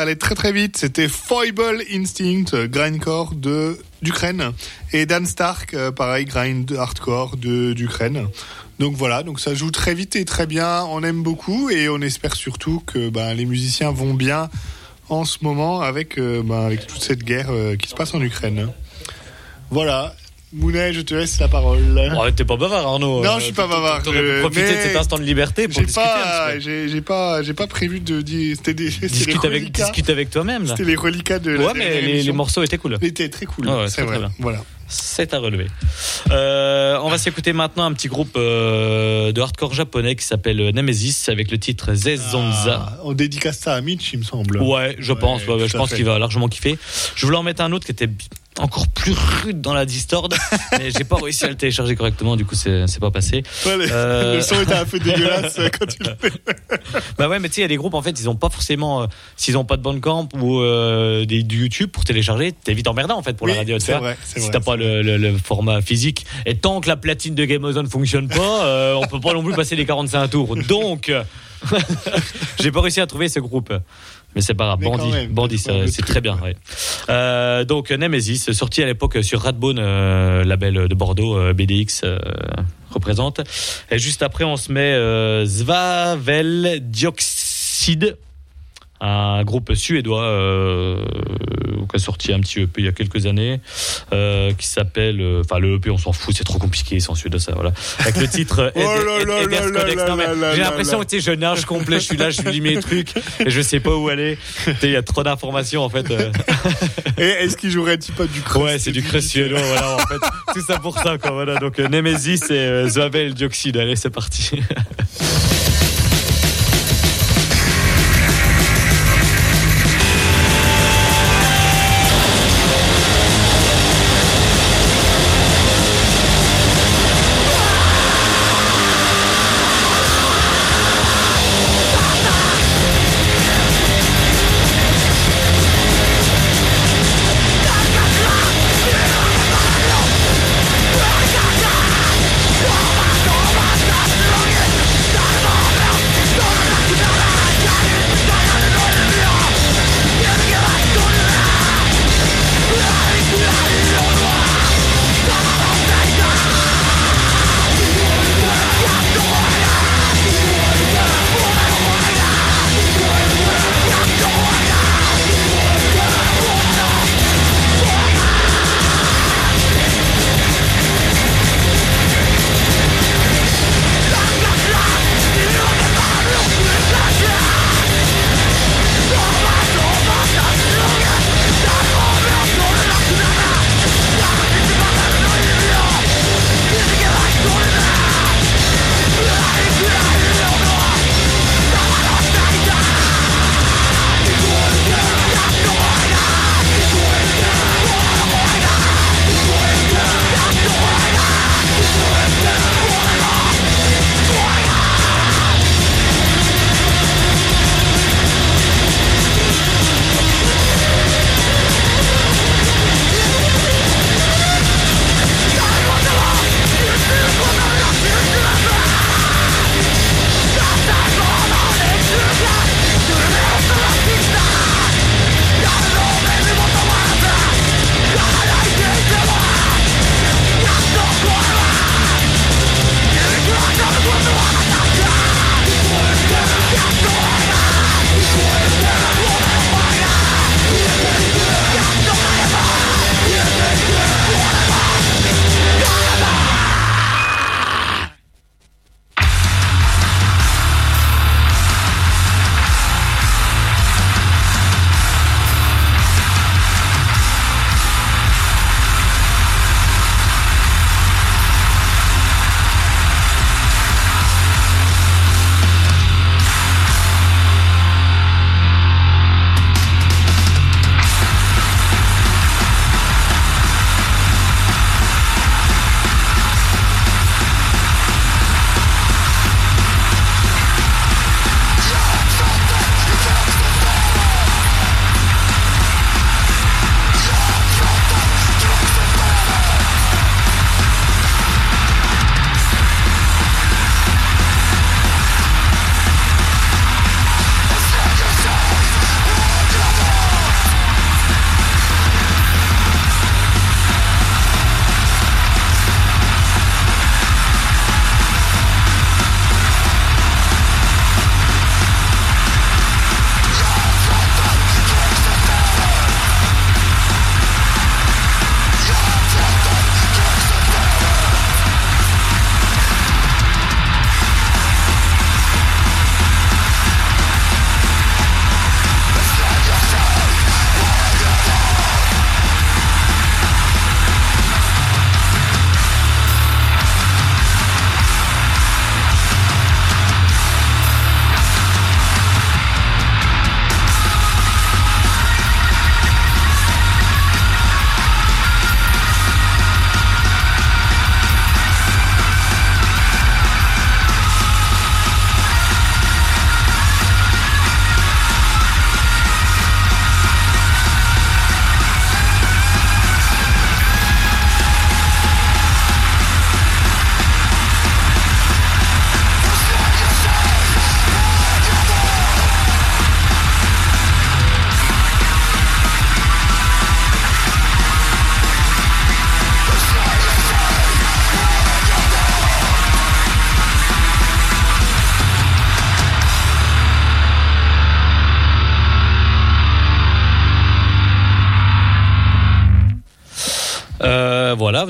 Allait très très vite. C'était Foible Instinct, euh, grindcore de d'Ukraine, et Dan Stark, euh, pareil, grind hardcore de d'Ukraine. Donc voilà, donc ça joue très vite et très bien. On aime beaucoup et on espère surtout que ben, les musiciens vont bien en ce moment avec euh, avec toute cette guerre qui se passe en Ukraine. Voilà. Mounet, je te laisse la parole. Ouais, t'es pas bavard, Arnaud. Non, Euh, je suis pas bavard. T'aurais pu profiter de cet instant de liberté pour discuter j'ai pas, j'ai pas prévu de dire. Discute avec, discute avec toi-même. C'était les reliquats de la Ouais, mais les, morceaux étaient cool. Ils étaient très cool. Ouais, c'est vrai. bien. Voilà. C'est à relever. Euh, on va s'écouter maintenant un petit groupe euh, de hardcore japonais qui s'appelle Nemesis avec le titre Zezonza. Ah, on dédicace ça à Mitch, il me semble. Ouais, je pense. ouais, je pense qu'il va largement kiffer. Je voulais en mettre un autre qui était encore plus rude dans la Discord, mais j'ai pas réussi à le télécharger correctement, du coup c'est pas passé. Ouais, le, Euh, le son était un peu dégueulasse quand tu le fais. Bah ouais, mais tu sais, il y a des groupes en fait, ils ont pas forcément, euh, s'ils ont pas de Bandcamp ou euh, des, du YouTube pour télécharger, t'es vite emmerdant en fait pour Oui, la radio. c'est vrai, c'est si t'as pas le, le- le format physique, et tant que la platine de Game Thrones fonctionne pas, on peut pas non plus passer les 45 tours. Donc, j'ai pas réussi à trouver ce groupe. Mais c'est pas grave, Mais Bandit, même, Bandit, c'est très bien. ouais. Euh, donc Nemesis, sorti à l'époque sur Radbone, euh, label de Bordeaux, euh, BDX euh, représente. Et juste après, on se met euh, Svavel Dioxide, un groupe suédois euh, qui a sorti un petit EP il y a quelques années, euh, qui s'appelle, euh, enfin le EP, on s'en fout, c'est trop compliqué, c'est en suédois ça, voilà. Avec le titre J'ai l'impression que je nage complet, je suis là, je lis mes trucs et je sais pas où aller. Il y a trop d'informations en fait. euh. Et est-ce qu'il jouerait tu pas du crust Ouais, c'est du crust suédois, voilà, en fait. Tout ça pour ça, quoi, voilà. Donc, euh, Nemesis et Zwavel Dioxide. Allez, c'est parti.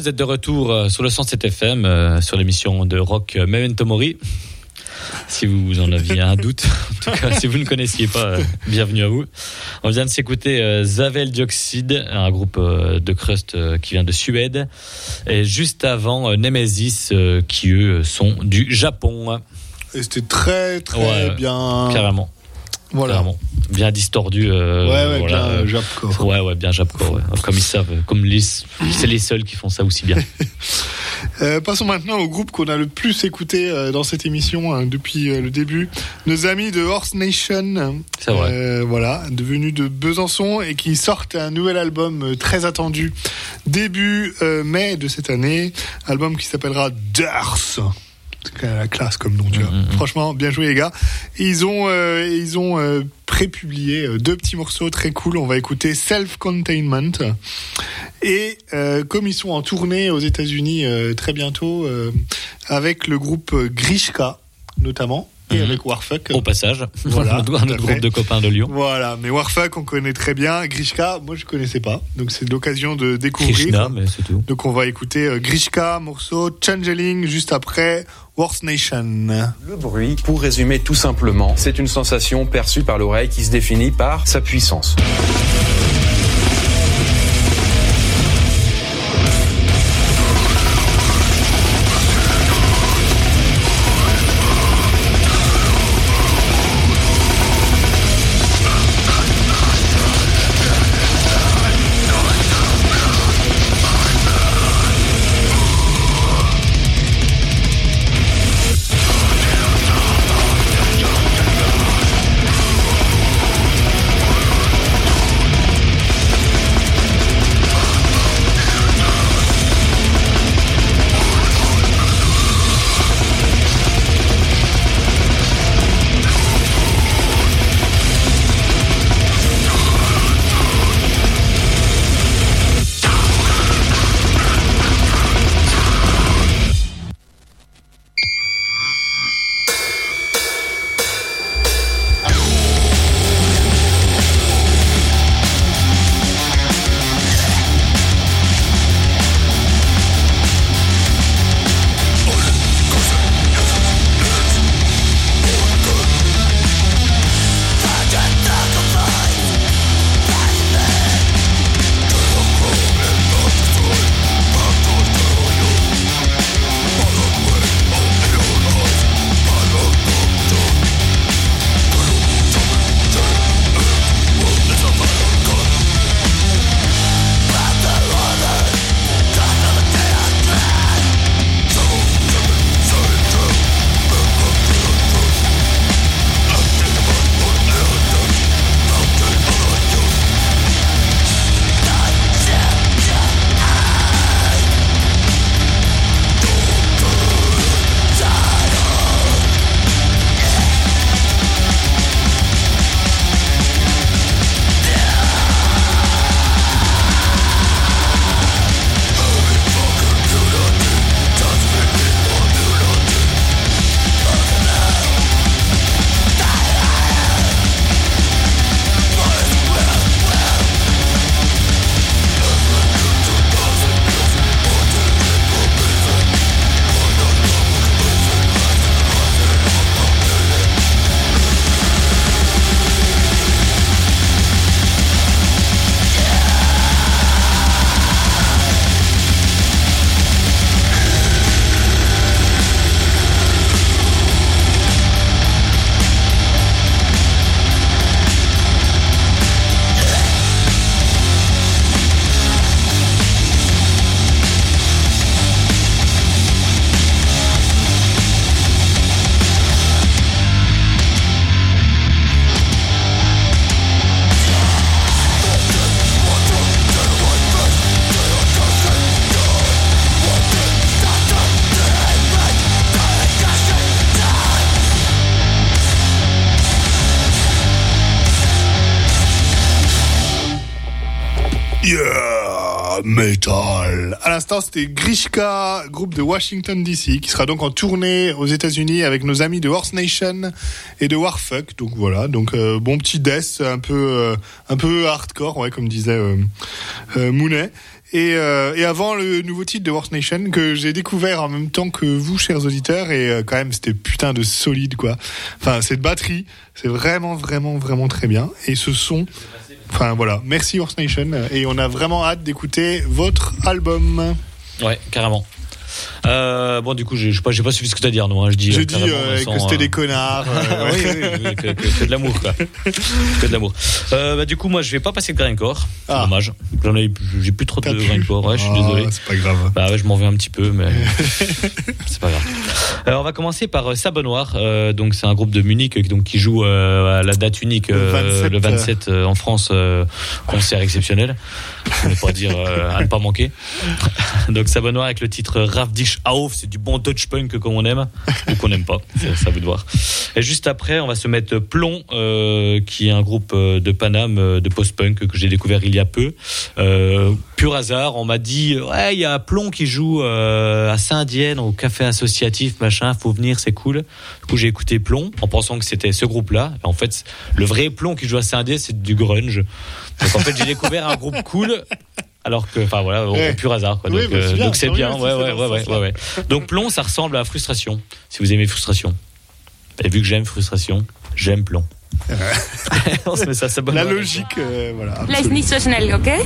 vous êtes de retour euh, sur le 107 FM, euh, sur l'émission de rock euh, Memento Mori. Si vous en aviez un doute, en tout cas, si vous ne connaissiez pas, bienvenue à vous. On vient de s'écouter Zavel Dioxide, un groupe de crust qui vient de Suède. Et juste avant, Nemesis, qui eux sont du Japon. Et c'était très très Ouais, bien. Carrément. Voilà. Carrément. Bien distordu. euh, Ouais, ouais, voilà. bien, euh, Japcore. Ouais, ouais, bien ouais. Comme ils savent, euh, comme les, c'est les seuls qui font ça aussi bien. Euh, passons maintenant au groupe qu'on a le plus écouté euh, dans cette émission hein, depuis euh, le début. Nos amis de Horse Nation. C'est vrai. Euh, voilà, devenus de Besançon et qui sortent un nouvel album euh, très attendu début euh, mai de cette année. Album qui s'appellera Durs. La classe comme nom, tu vois. Franchement, bien joué les gars. Ils ont, euh, ils ont euh, pré-publié euh, deux petits morceaux très cool. On va écouter Self Containment. Et euh, comme ils sont en tournée aux États-Unis euh, très bientôt, euh, avec le groupe Grishka notamment, et avec Warfuck. Au passage, Voilà, fait. groupe de copains de Lyon. Voilà, mais Warfuck on connaît très bien. Grishka, moi je connaissais pas, donc c'est l'occasion de découvrir. Krishna, mais c'est tout. Donc on va écouter euh, Grishka, morceau Changeling, juste après Horse Nation. Le bruit, pour résumer tout simplement, c'est une sensation perçue par l'oreille qui se définit par sa puissance. L'instant, c'était Grishka, groupe de Washington DC, qui sera donc en tournée aux États-Unis avec nos amis de Horse Nation et de Warfuck. Donc voilà, donc euh, bon petit death, un peu euh, un peu hardcore, ouais, comme disait euh, euh, Mounet. Et, et avant le nouveau titre de Horse Nation que j'ai découvert en même temps que vous, chers auditeurs, et quand même c'était putain de solide quoi. Enfin cette batterie, c'est vraiment vraiment vraiment très bien. Et ce son, enfin voilà, merci Horse Nation. Et on a vraiment hâte d'écouter votre album. Ouais, carrément. Euh, bon, du coup, j'ai j'ai pas, j'ai pas suivi ce que tu as dit, Arnaud. hein. Je dis, Je euh, euh, que c'était euh, des connards. euh, oui, oui, oui, que, que- que de l'amour, quoi. que de l'amour. Euh, bah, du coup, moi, je vais pas passer de grindcore. C'est dommage. J'en ai, j'ai plus trop de grindcore. Ouais, je suis Ah, désolé. c'est pas grave. Bah ouais, je m'en vais un petit peu, mais c'est pas grave. Alors, on va commencer par euh, Sabot Noir. Euh, donc, c'est un groupe de Munich donc, qui joue euh, à la date unique Le euh, 27, le 27 euh, en France. euh, concert exceptionnel. Je ne pas dire euh, à ne pas manquer. Donc, Sabot Noir avec le titre Rav Dich Auf. C'est du bon Dutch punk comme on aime ou qu'on n'aime pas. Ça vous de voir. Et juste après, on va se mettre Plomb, euh, qui est un groupe euh, de Paname euh, de post-punk que j'ai découvert il y a peu. Euh, pur hasard, on m'a dit ouais, il y a Plomb qui joue euh, à Saint-Dienne au café associatif, machin, faut venir, c'est cool. Du coup, j'ai écouté Plomb en pensant que c'était ce groupe-là. En fait, le vrai Plomb qui joue à Saint-Dienne, c'est du grunge. Donc en fait, j'ai découvert un groupe cool. Alors que, enfin voilà, au, pur hasard. Quoi. Oui, Donc bah, c'est euh, bien, donc c'est bien. Donc plomb, ça ressemble à frustration. Si vous aimez frustration. Et vu que j'aime frustration, j'aime plomb. On se met ça, ça bonne La logique, euh, voilà. Lees absolue.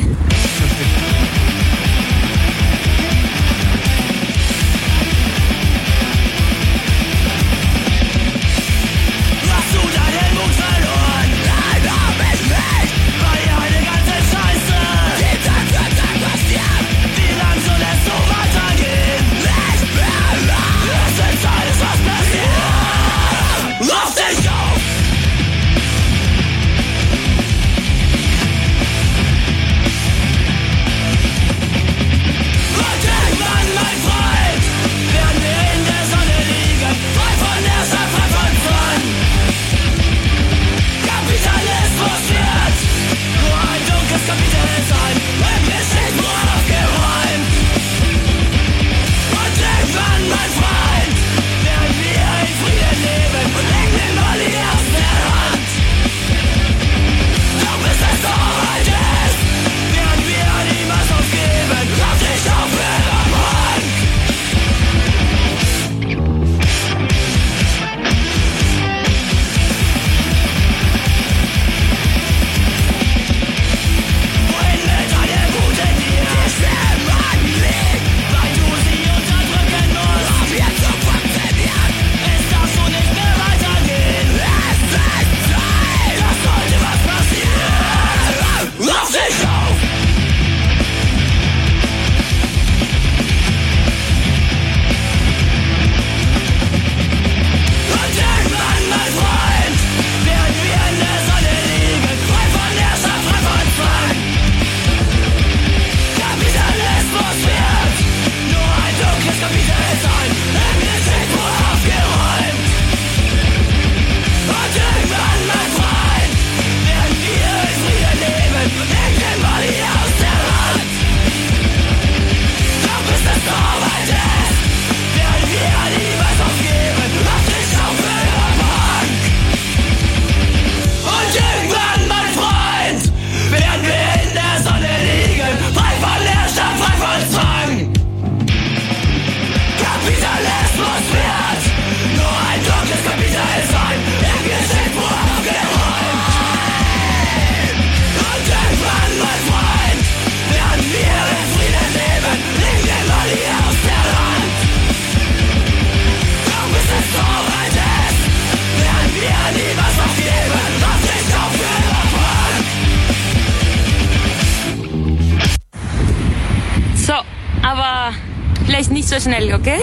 Esto es Nelgo, ¿qué?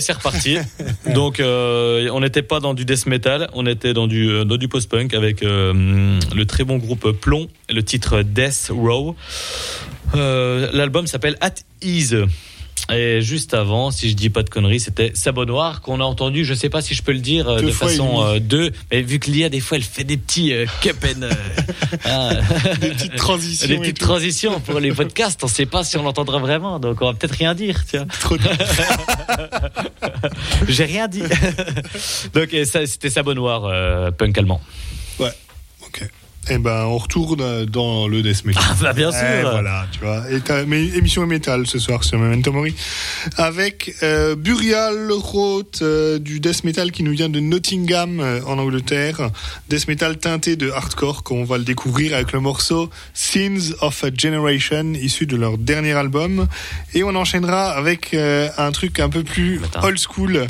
C'est reparti. Donc, euh, on n'était pas dans du death metal, on était dans du, euh, dans du post-punk avec euh, le très bon groupe Plomb, le titre Death Row. Euh, L'album s'appelle At Ease. Et juste avant, si je dis pas de conneries, c'était Sabot Noir qu'on a entendu. Je sais pas si je peux le dire euh, de façon euh, deux, mais vu que Lia des fois elle fait des petits euh, cup and, euh, hein, Des petites transitions des et petites transitions pour les podcasts. On sait pas si on l'entendra vraiment, donc on va peut-être rien dire. Tiens. J'ai rien dit. donc et ça, c'était Sabot Noir, euh, punk allemand. Ouais. Eh ben, on retourne dans le death metal. Ah, bah, bien Eh, sûr. voilà, tu vois. Et mais émission métal ce soir sur Memento Mori. Avec euh, Burial Roth euh, du death metal qui nous vient de Nottingham euh, en Angleterre. Death metal teinté de hardcore, qu'on va le découvrir avec le morceau Sins of a Generation, issu de leur dernier album. Et on enchaînera avec euh, un truc un peu plus old school,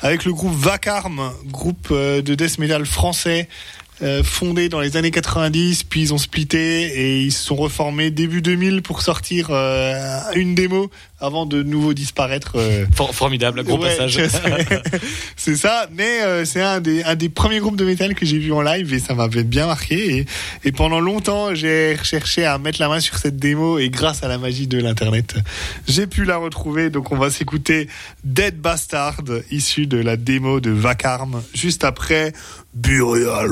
avec le groupe Vacarme, groupe euh, de death metal français euh, fondé dans les années 90, puis ils ont splitté et ils se sont reformés début 2000 pour sortir euh, une démo avant de nouveau disparaître. euh, For- formidable, gros Ouais, passage. c'est- ça, mais euh, c'est un des, un des premiers groupes de métal que j'ai vu en live et ça m'avait bien marqué. Et, et pendant longtemps, j'ai cherché à mettre la main sur cette démo et grâce à la magie de l'internet, j'ai pu la retrouver. Donc on va s'écouter Dead Bastard, issu de la démo de Vacarme, juste après Burial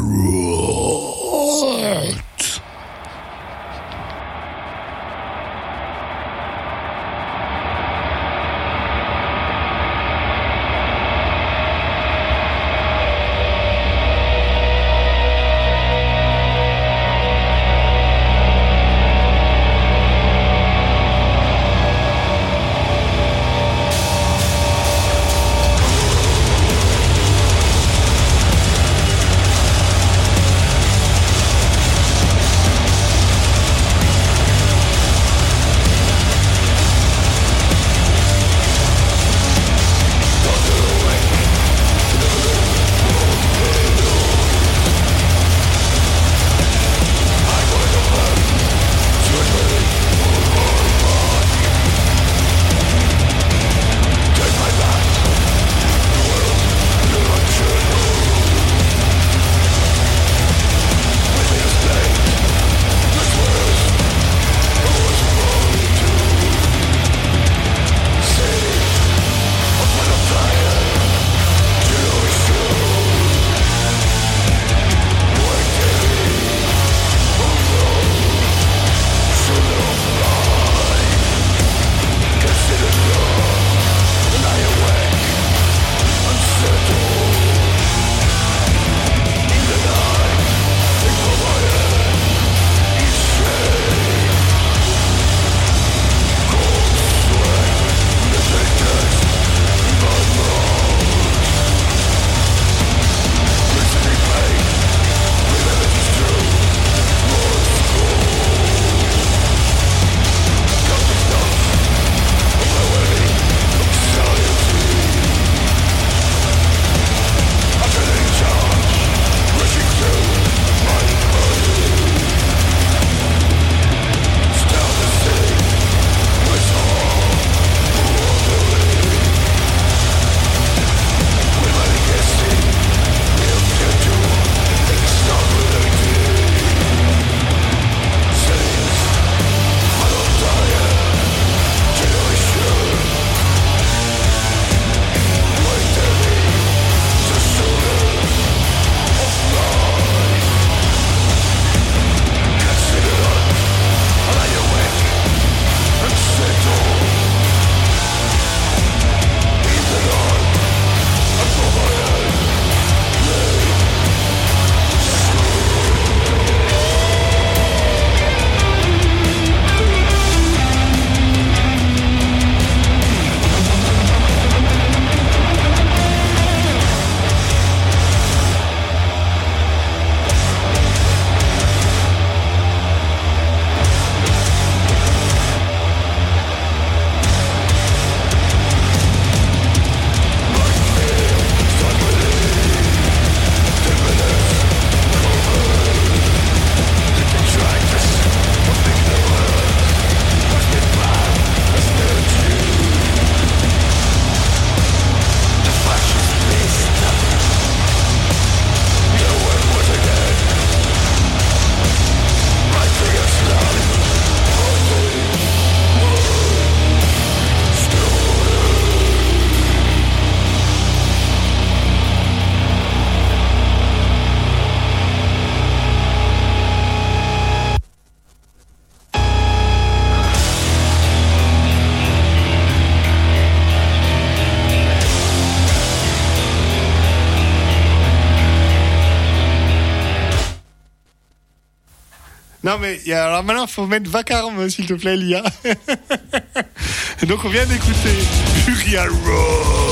Non, mais alors maintenant, faut mettre vacarme, s'il te plaît, Lia. Donc, on vient d'écouter Burial Road.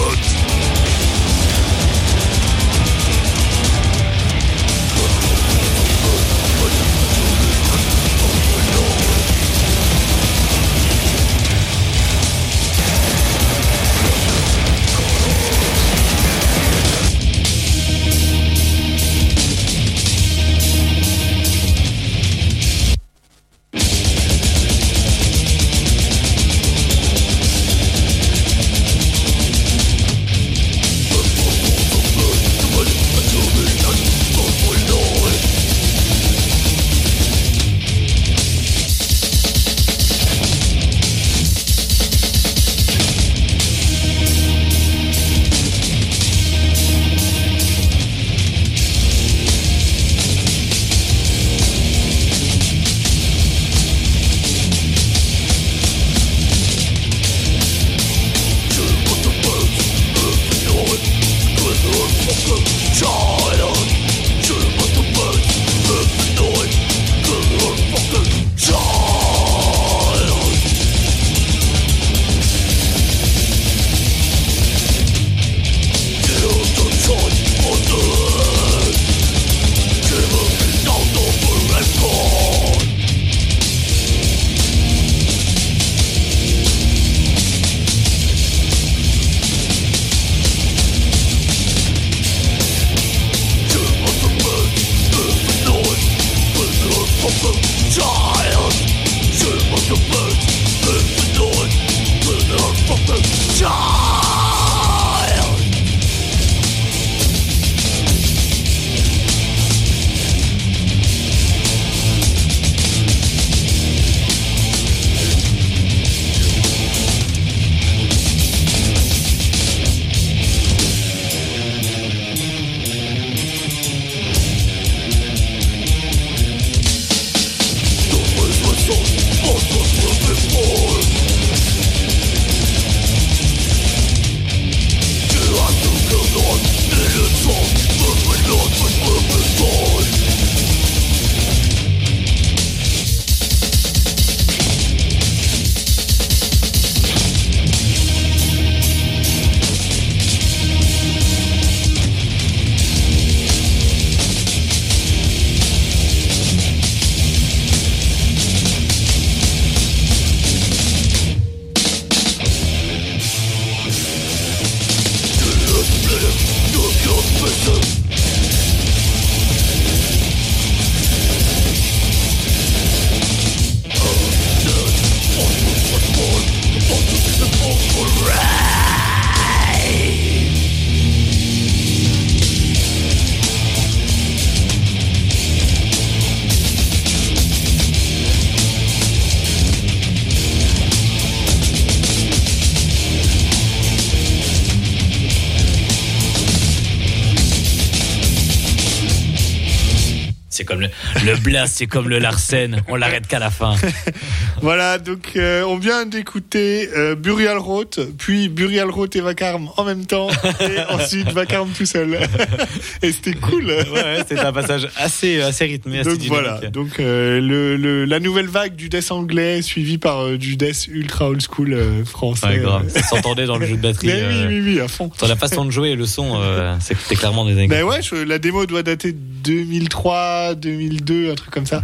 Le blast, c'est comme le Larsen. On l'arrête qu'à la fin. Voilà, donc euh, on vient d'écouter euh, Burial Roth, puis Burial Roth et Vacarme en même temps, et ensuite Vacarme tout seul. et c'était cool. Ouais, c'était un passage assez, assez rythmé, assez Donc dynamique. voilà, donc euh, le, le- la nouvelle vague du death anglais suivi par euh, du death ultra old school euh, français. Ouais, grave. Euh, Ça s'entendait dans le jeu de batterie. Mais oui, oui, oui, à fond. Dans la façon de jouer et le son, euh, c'était clairement des années. Ben ouais, je- la démo doit dater de 2003, 2002, un truc comme ça.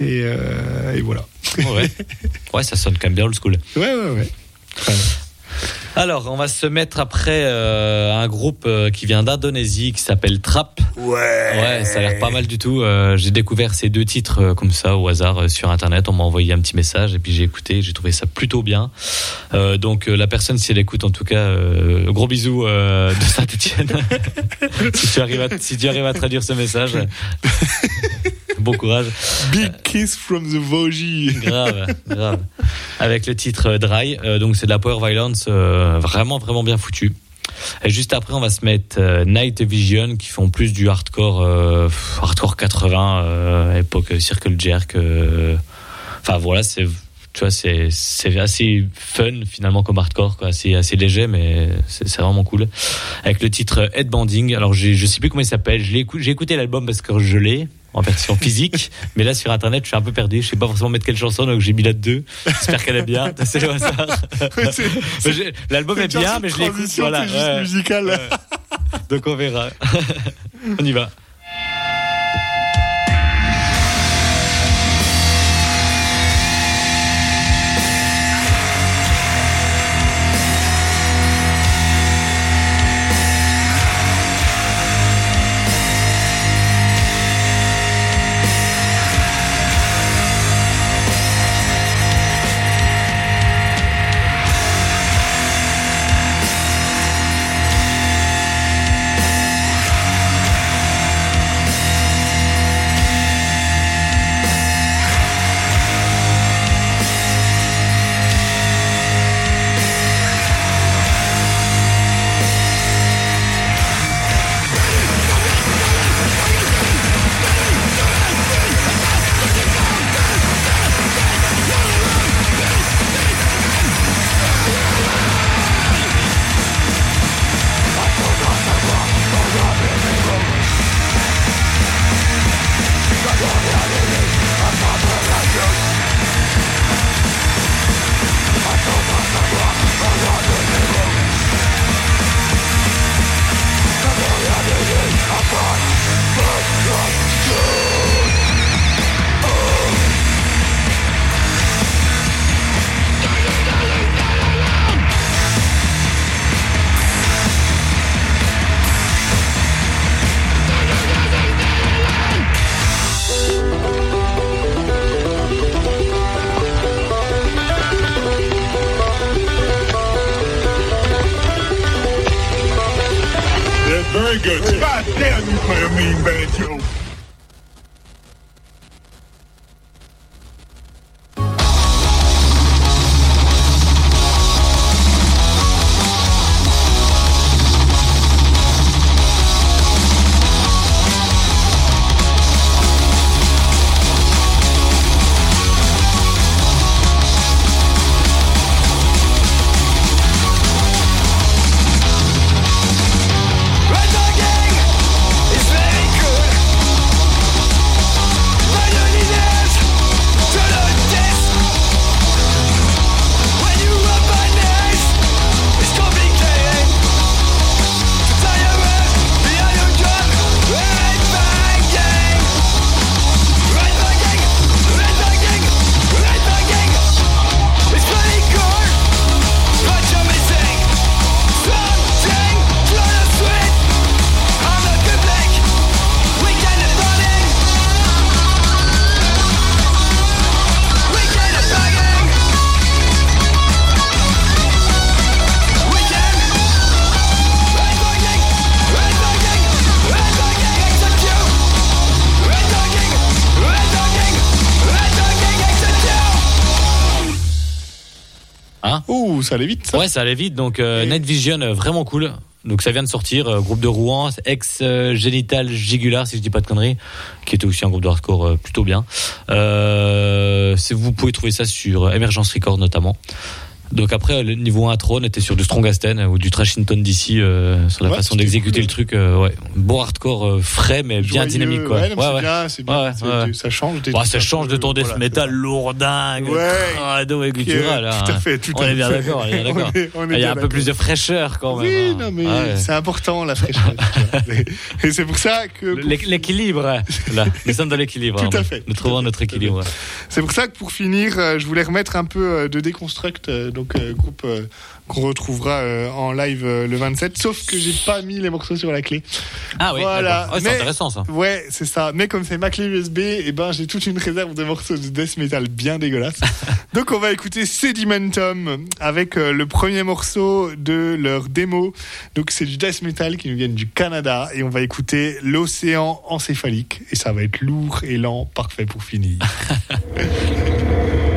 Et, euh, et voilà. Ouais. ouais, ça sonne quand même bien old school. Ouais, ouais, ouais. Alors, on va se mettre après euh, un groupe euh, qui vient d'Indonésie qui s'appelle Trap. Ouais. Ouais, ça a l'air pas mal du tout. Euh, j'ai découvert ces deux titres euh, comme ça au hasard sur internet. On m'a envoyé un petit message et puis j'ai écouté. J'ai trouvé ça plutôt bien. Donc la personne, si elle écoute, en tout cas, gros bisous de Saint-Etienne. si tu arrives à si tu arrives à traduire ce message, bon courage. Big kiss from the Vosges. Grave, grave. Avec le titre Dry, donc c'est de la power violence vraiment, vraiment bien foutu. Et juste après, on va se mettre euh, Night Vision qui font plus du hardcore, euh, hardcore 80, euh, époque Circle Jerk. euh, Enfin voilà, c'est tu vois, c'est c'est assez fun finalement comme hardcore, quoi, assez assez léger, mais c'est vraiment cool. Avec le titre Headbanding. Alors j'ai- je sais plus comment il s'appelle. Je J'ai écouté l'album parce que je l'ai en version physique, mais là sur internet je suis un peu perdu. Je sais pas forcément mettre quelle chanson, donc j'ai mis la 2 J'espère qu'elle est bien. C'est le hasard. L'album est bien, mais je l'écoute. Voilà. juste ouais. musical. Donc on verra. on y va. Ça allait vite. Ouais, ça allait vite. Donc euh, Night Vision, euh, vraiment cool. Donc ça vient de sortir, euh, groupe de Rouen, ex euh, Genital Gigular, si je dis pas de conneries, qui était aussi un groupe de hardcore euh, plutôt bien. Vous pouvez trouver ça sur Emergence Record notamment. Donc après, le niveau intro, on était sur du Strongasten ou du Trashington d'ici euh, sur la Ouais, façon d'exécuter cool. le truc. euh, ouais, bon hardcore euh, frais mais bien dynamique quoi. ouais, c'est bien, c'est bien. Ouais, ouais, ouais. Ça change des Bah, ça change de ton death voilà, metal lourdingue, Ouais. crado et guttural. tout à fait, tout on à est bien fait. d'accord, Il y a un peu plus de fraîcheur quand même. Oui, hein. non, mais Ouais. c'est important la fraîcheur. et c'est pour ça que. L'é- L'équilibre, là. Nous sommes dans l'équilibre. Tout à hein. fait, Nous trouvons notre équilibre. C'est pour ça que pour finir, euh, je voulais remettre un peu euh, de Déconstruct, euh, donc euh, groupe euh, qu'on retrouvera euh, en live le 27. Sauf que j'ai pas mis les morceaux sur la clé. Ah oui, voilà. Ouais, c'est intéressant ça. Ouais, c'est ça. Mais comme c'est ma clé USB, et ben j'ai toute une réserve de morceaux de death metal bien dégueulasse. Donc on va écouter Sedimentum avec le premier morceau de leur démo. Donc c'est du death metal qui nous vient du Canada et on va écouter l'océan encéphalique et ça va être lourd et lent, parfait pour finir.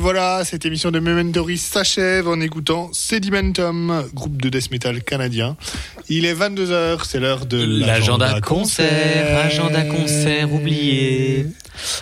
voilà, cette émission de Mementory s'achève en écoutant Sedimentum, groupe de death metal canadien. Il est 22h, c'est l'heure de L'agenda concert, agenda concert oublié.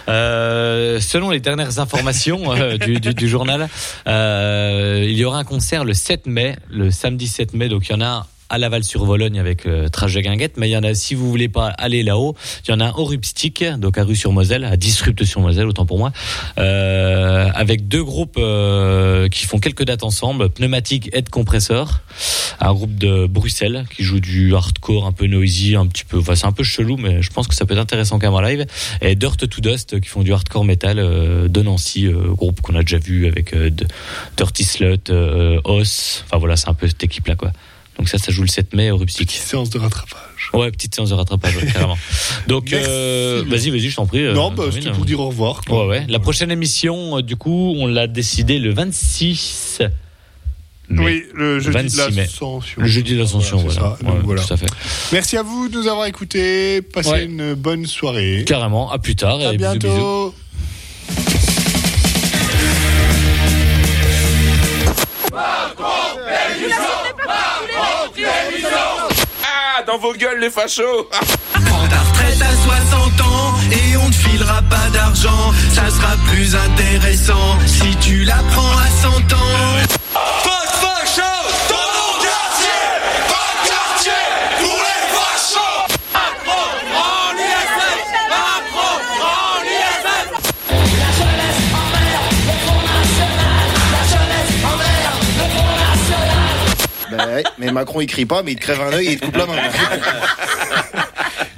Euh, selon les dernières informations euh, du, du- du journal, euh, il y aura un concert le 7 mai, le samedi 7 mai. Donc il y en a à Laval-sur-Vologne avec euh, de Guinguette, mais il y en a, si vous voulez pas aller là-haut, il y en a un au Rupstic, donc à rue-sur-Moselle, à Disrupt-sur-Moselle, autant pour moi, euh, avec deux groupes euh, qui font quelques dates ensemble, Pneumatique et Compresseur, un groupe de Bruxelles qui joue du hardcore un peu noisy, un petit peu, enfin c'est un peu chelou, mais je pense que ça peut être intéressant quand même en live, et Dirt to Dust qui font du hardcore metal euh, de Nancy, euh, groupe qu'on a déjà vu avec euh, Dirty Slut, Os, enfin voilà, c'est un peu cette équipe-là quoi. Donc ça, ça joue le 7 mai au Rupstic. Séance de rattrapage. Ouais, petite séance de rattrapage, ouais, carrément. Donc, euh, vas-y, vas-y, je t'en prie. euh, Non, bah, c'était pour dire au revoir. Ouais, ouais. La prochaine émission, euh, du coup, on l'a décidé le 26 mai. Oui, le jeudi de 26 mai. l'Ascension. Le jeudi de l'Ascension, Voilà, voilà. Ouais, voilà. Tout à fait. Merci à vous de nous avoir écoutés. Passez Ouais. une bonne soirée. Carrément. À plus tard. À et bisous, bisous. Dans vos gueules, les fachos Prends ta retraite à 60 ans et on ne filera pas d'argent. Ça sera plus intéressant si tu la prends à 100 ans. Ouais, mais Macron il crie pas, mais il te crève un œil et il te coupe la main.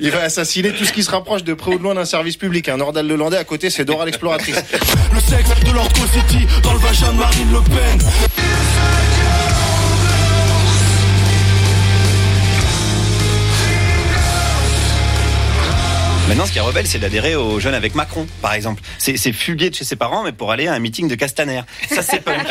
Il va assassiner tout ce qui se rapproche de près ou de loin d'un service public. Un Nordal le Landais à côté, c'est Dora l'exploratrice. Le sexe de Lord City dans le vagin de Marine Le Pen Maintenant, ce qui est rebelle, c'est d'adhérer aux jeunes avec Macron, par exemple. C'est c'est fuguer de chez ses parents, mais pour aller à un meeting de Castaner. Ça, c'est punk.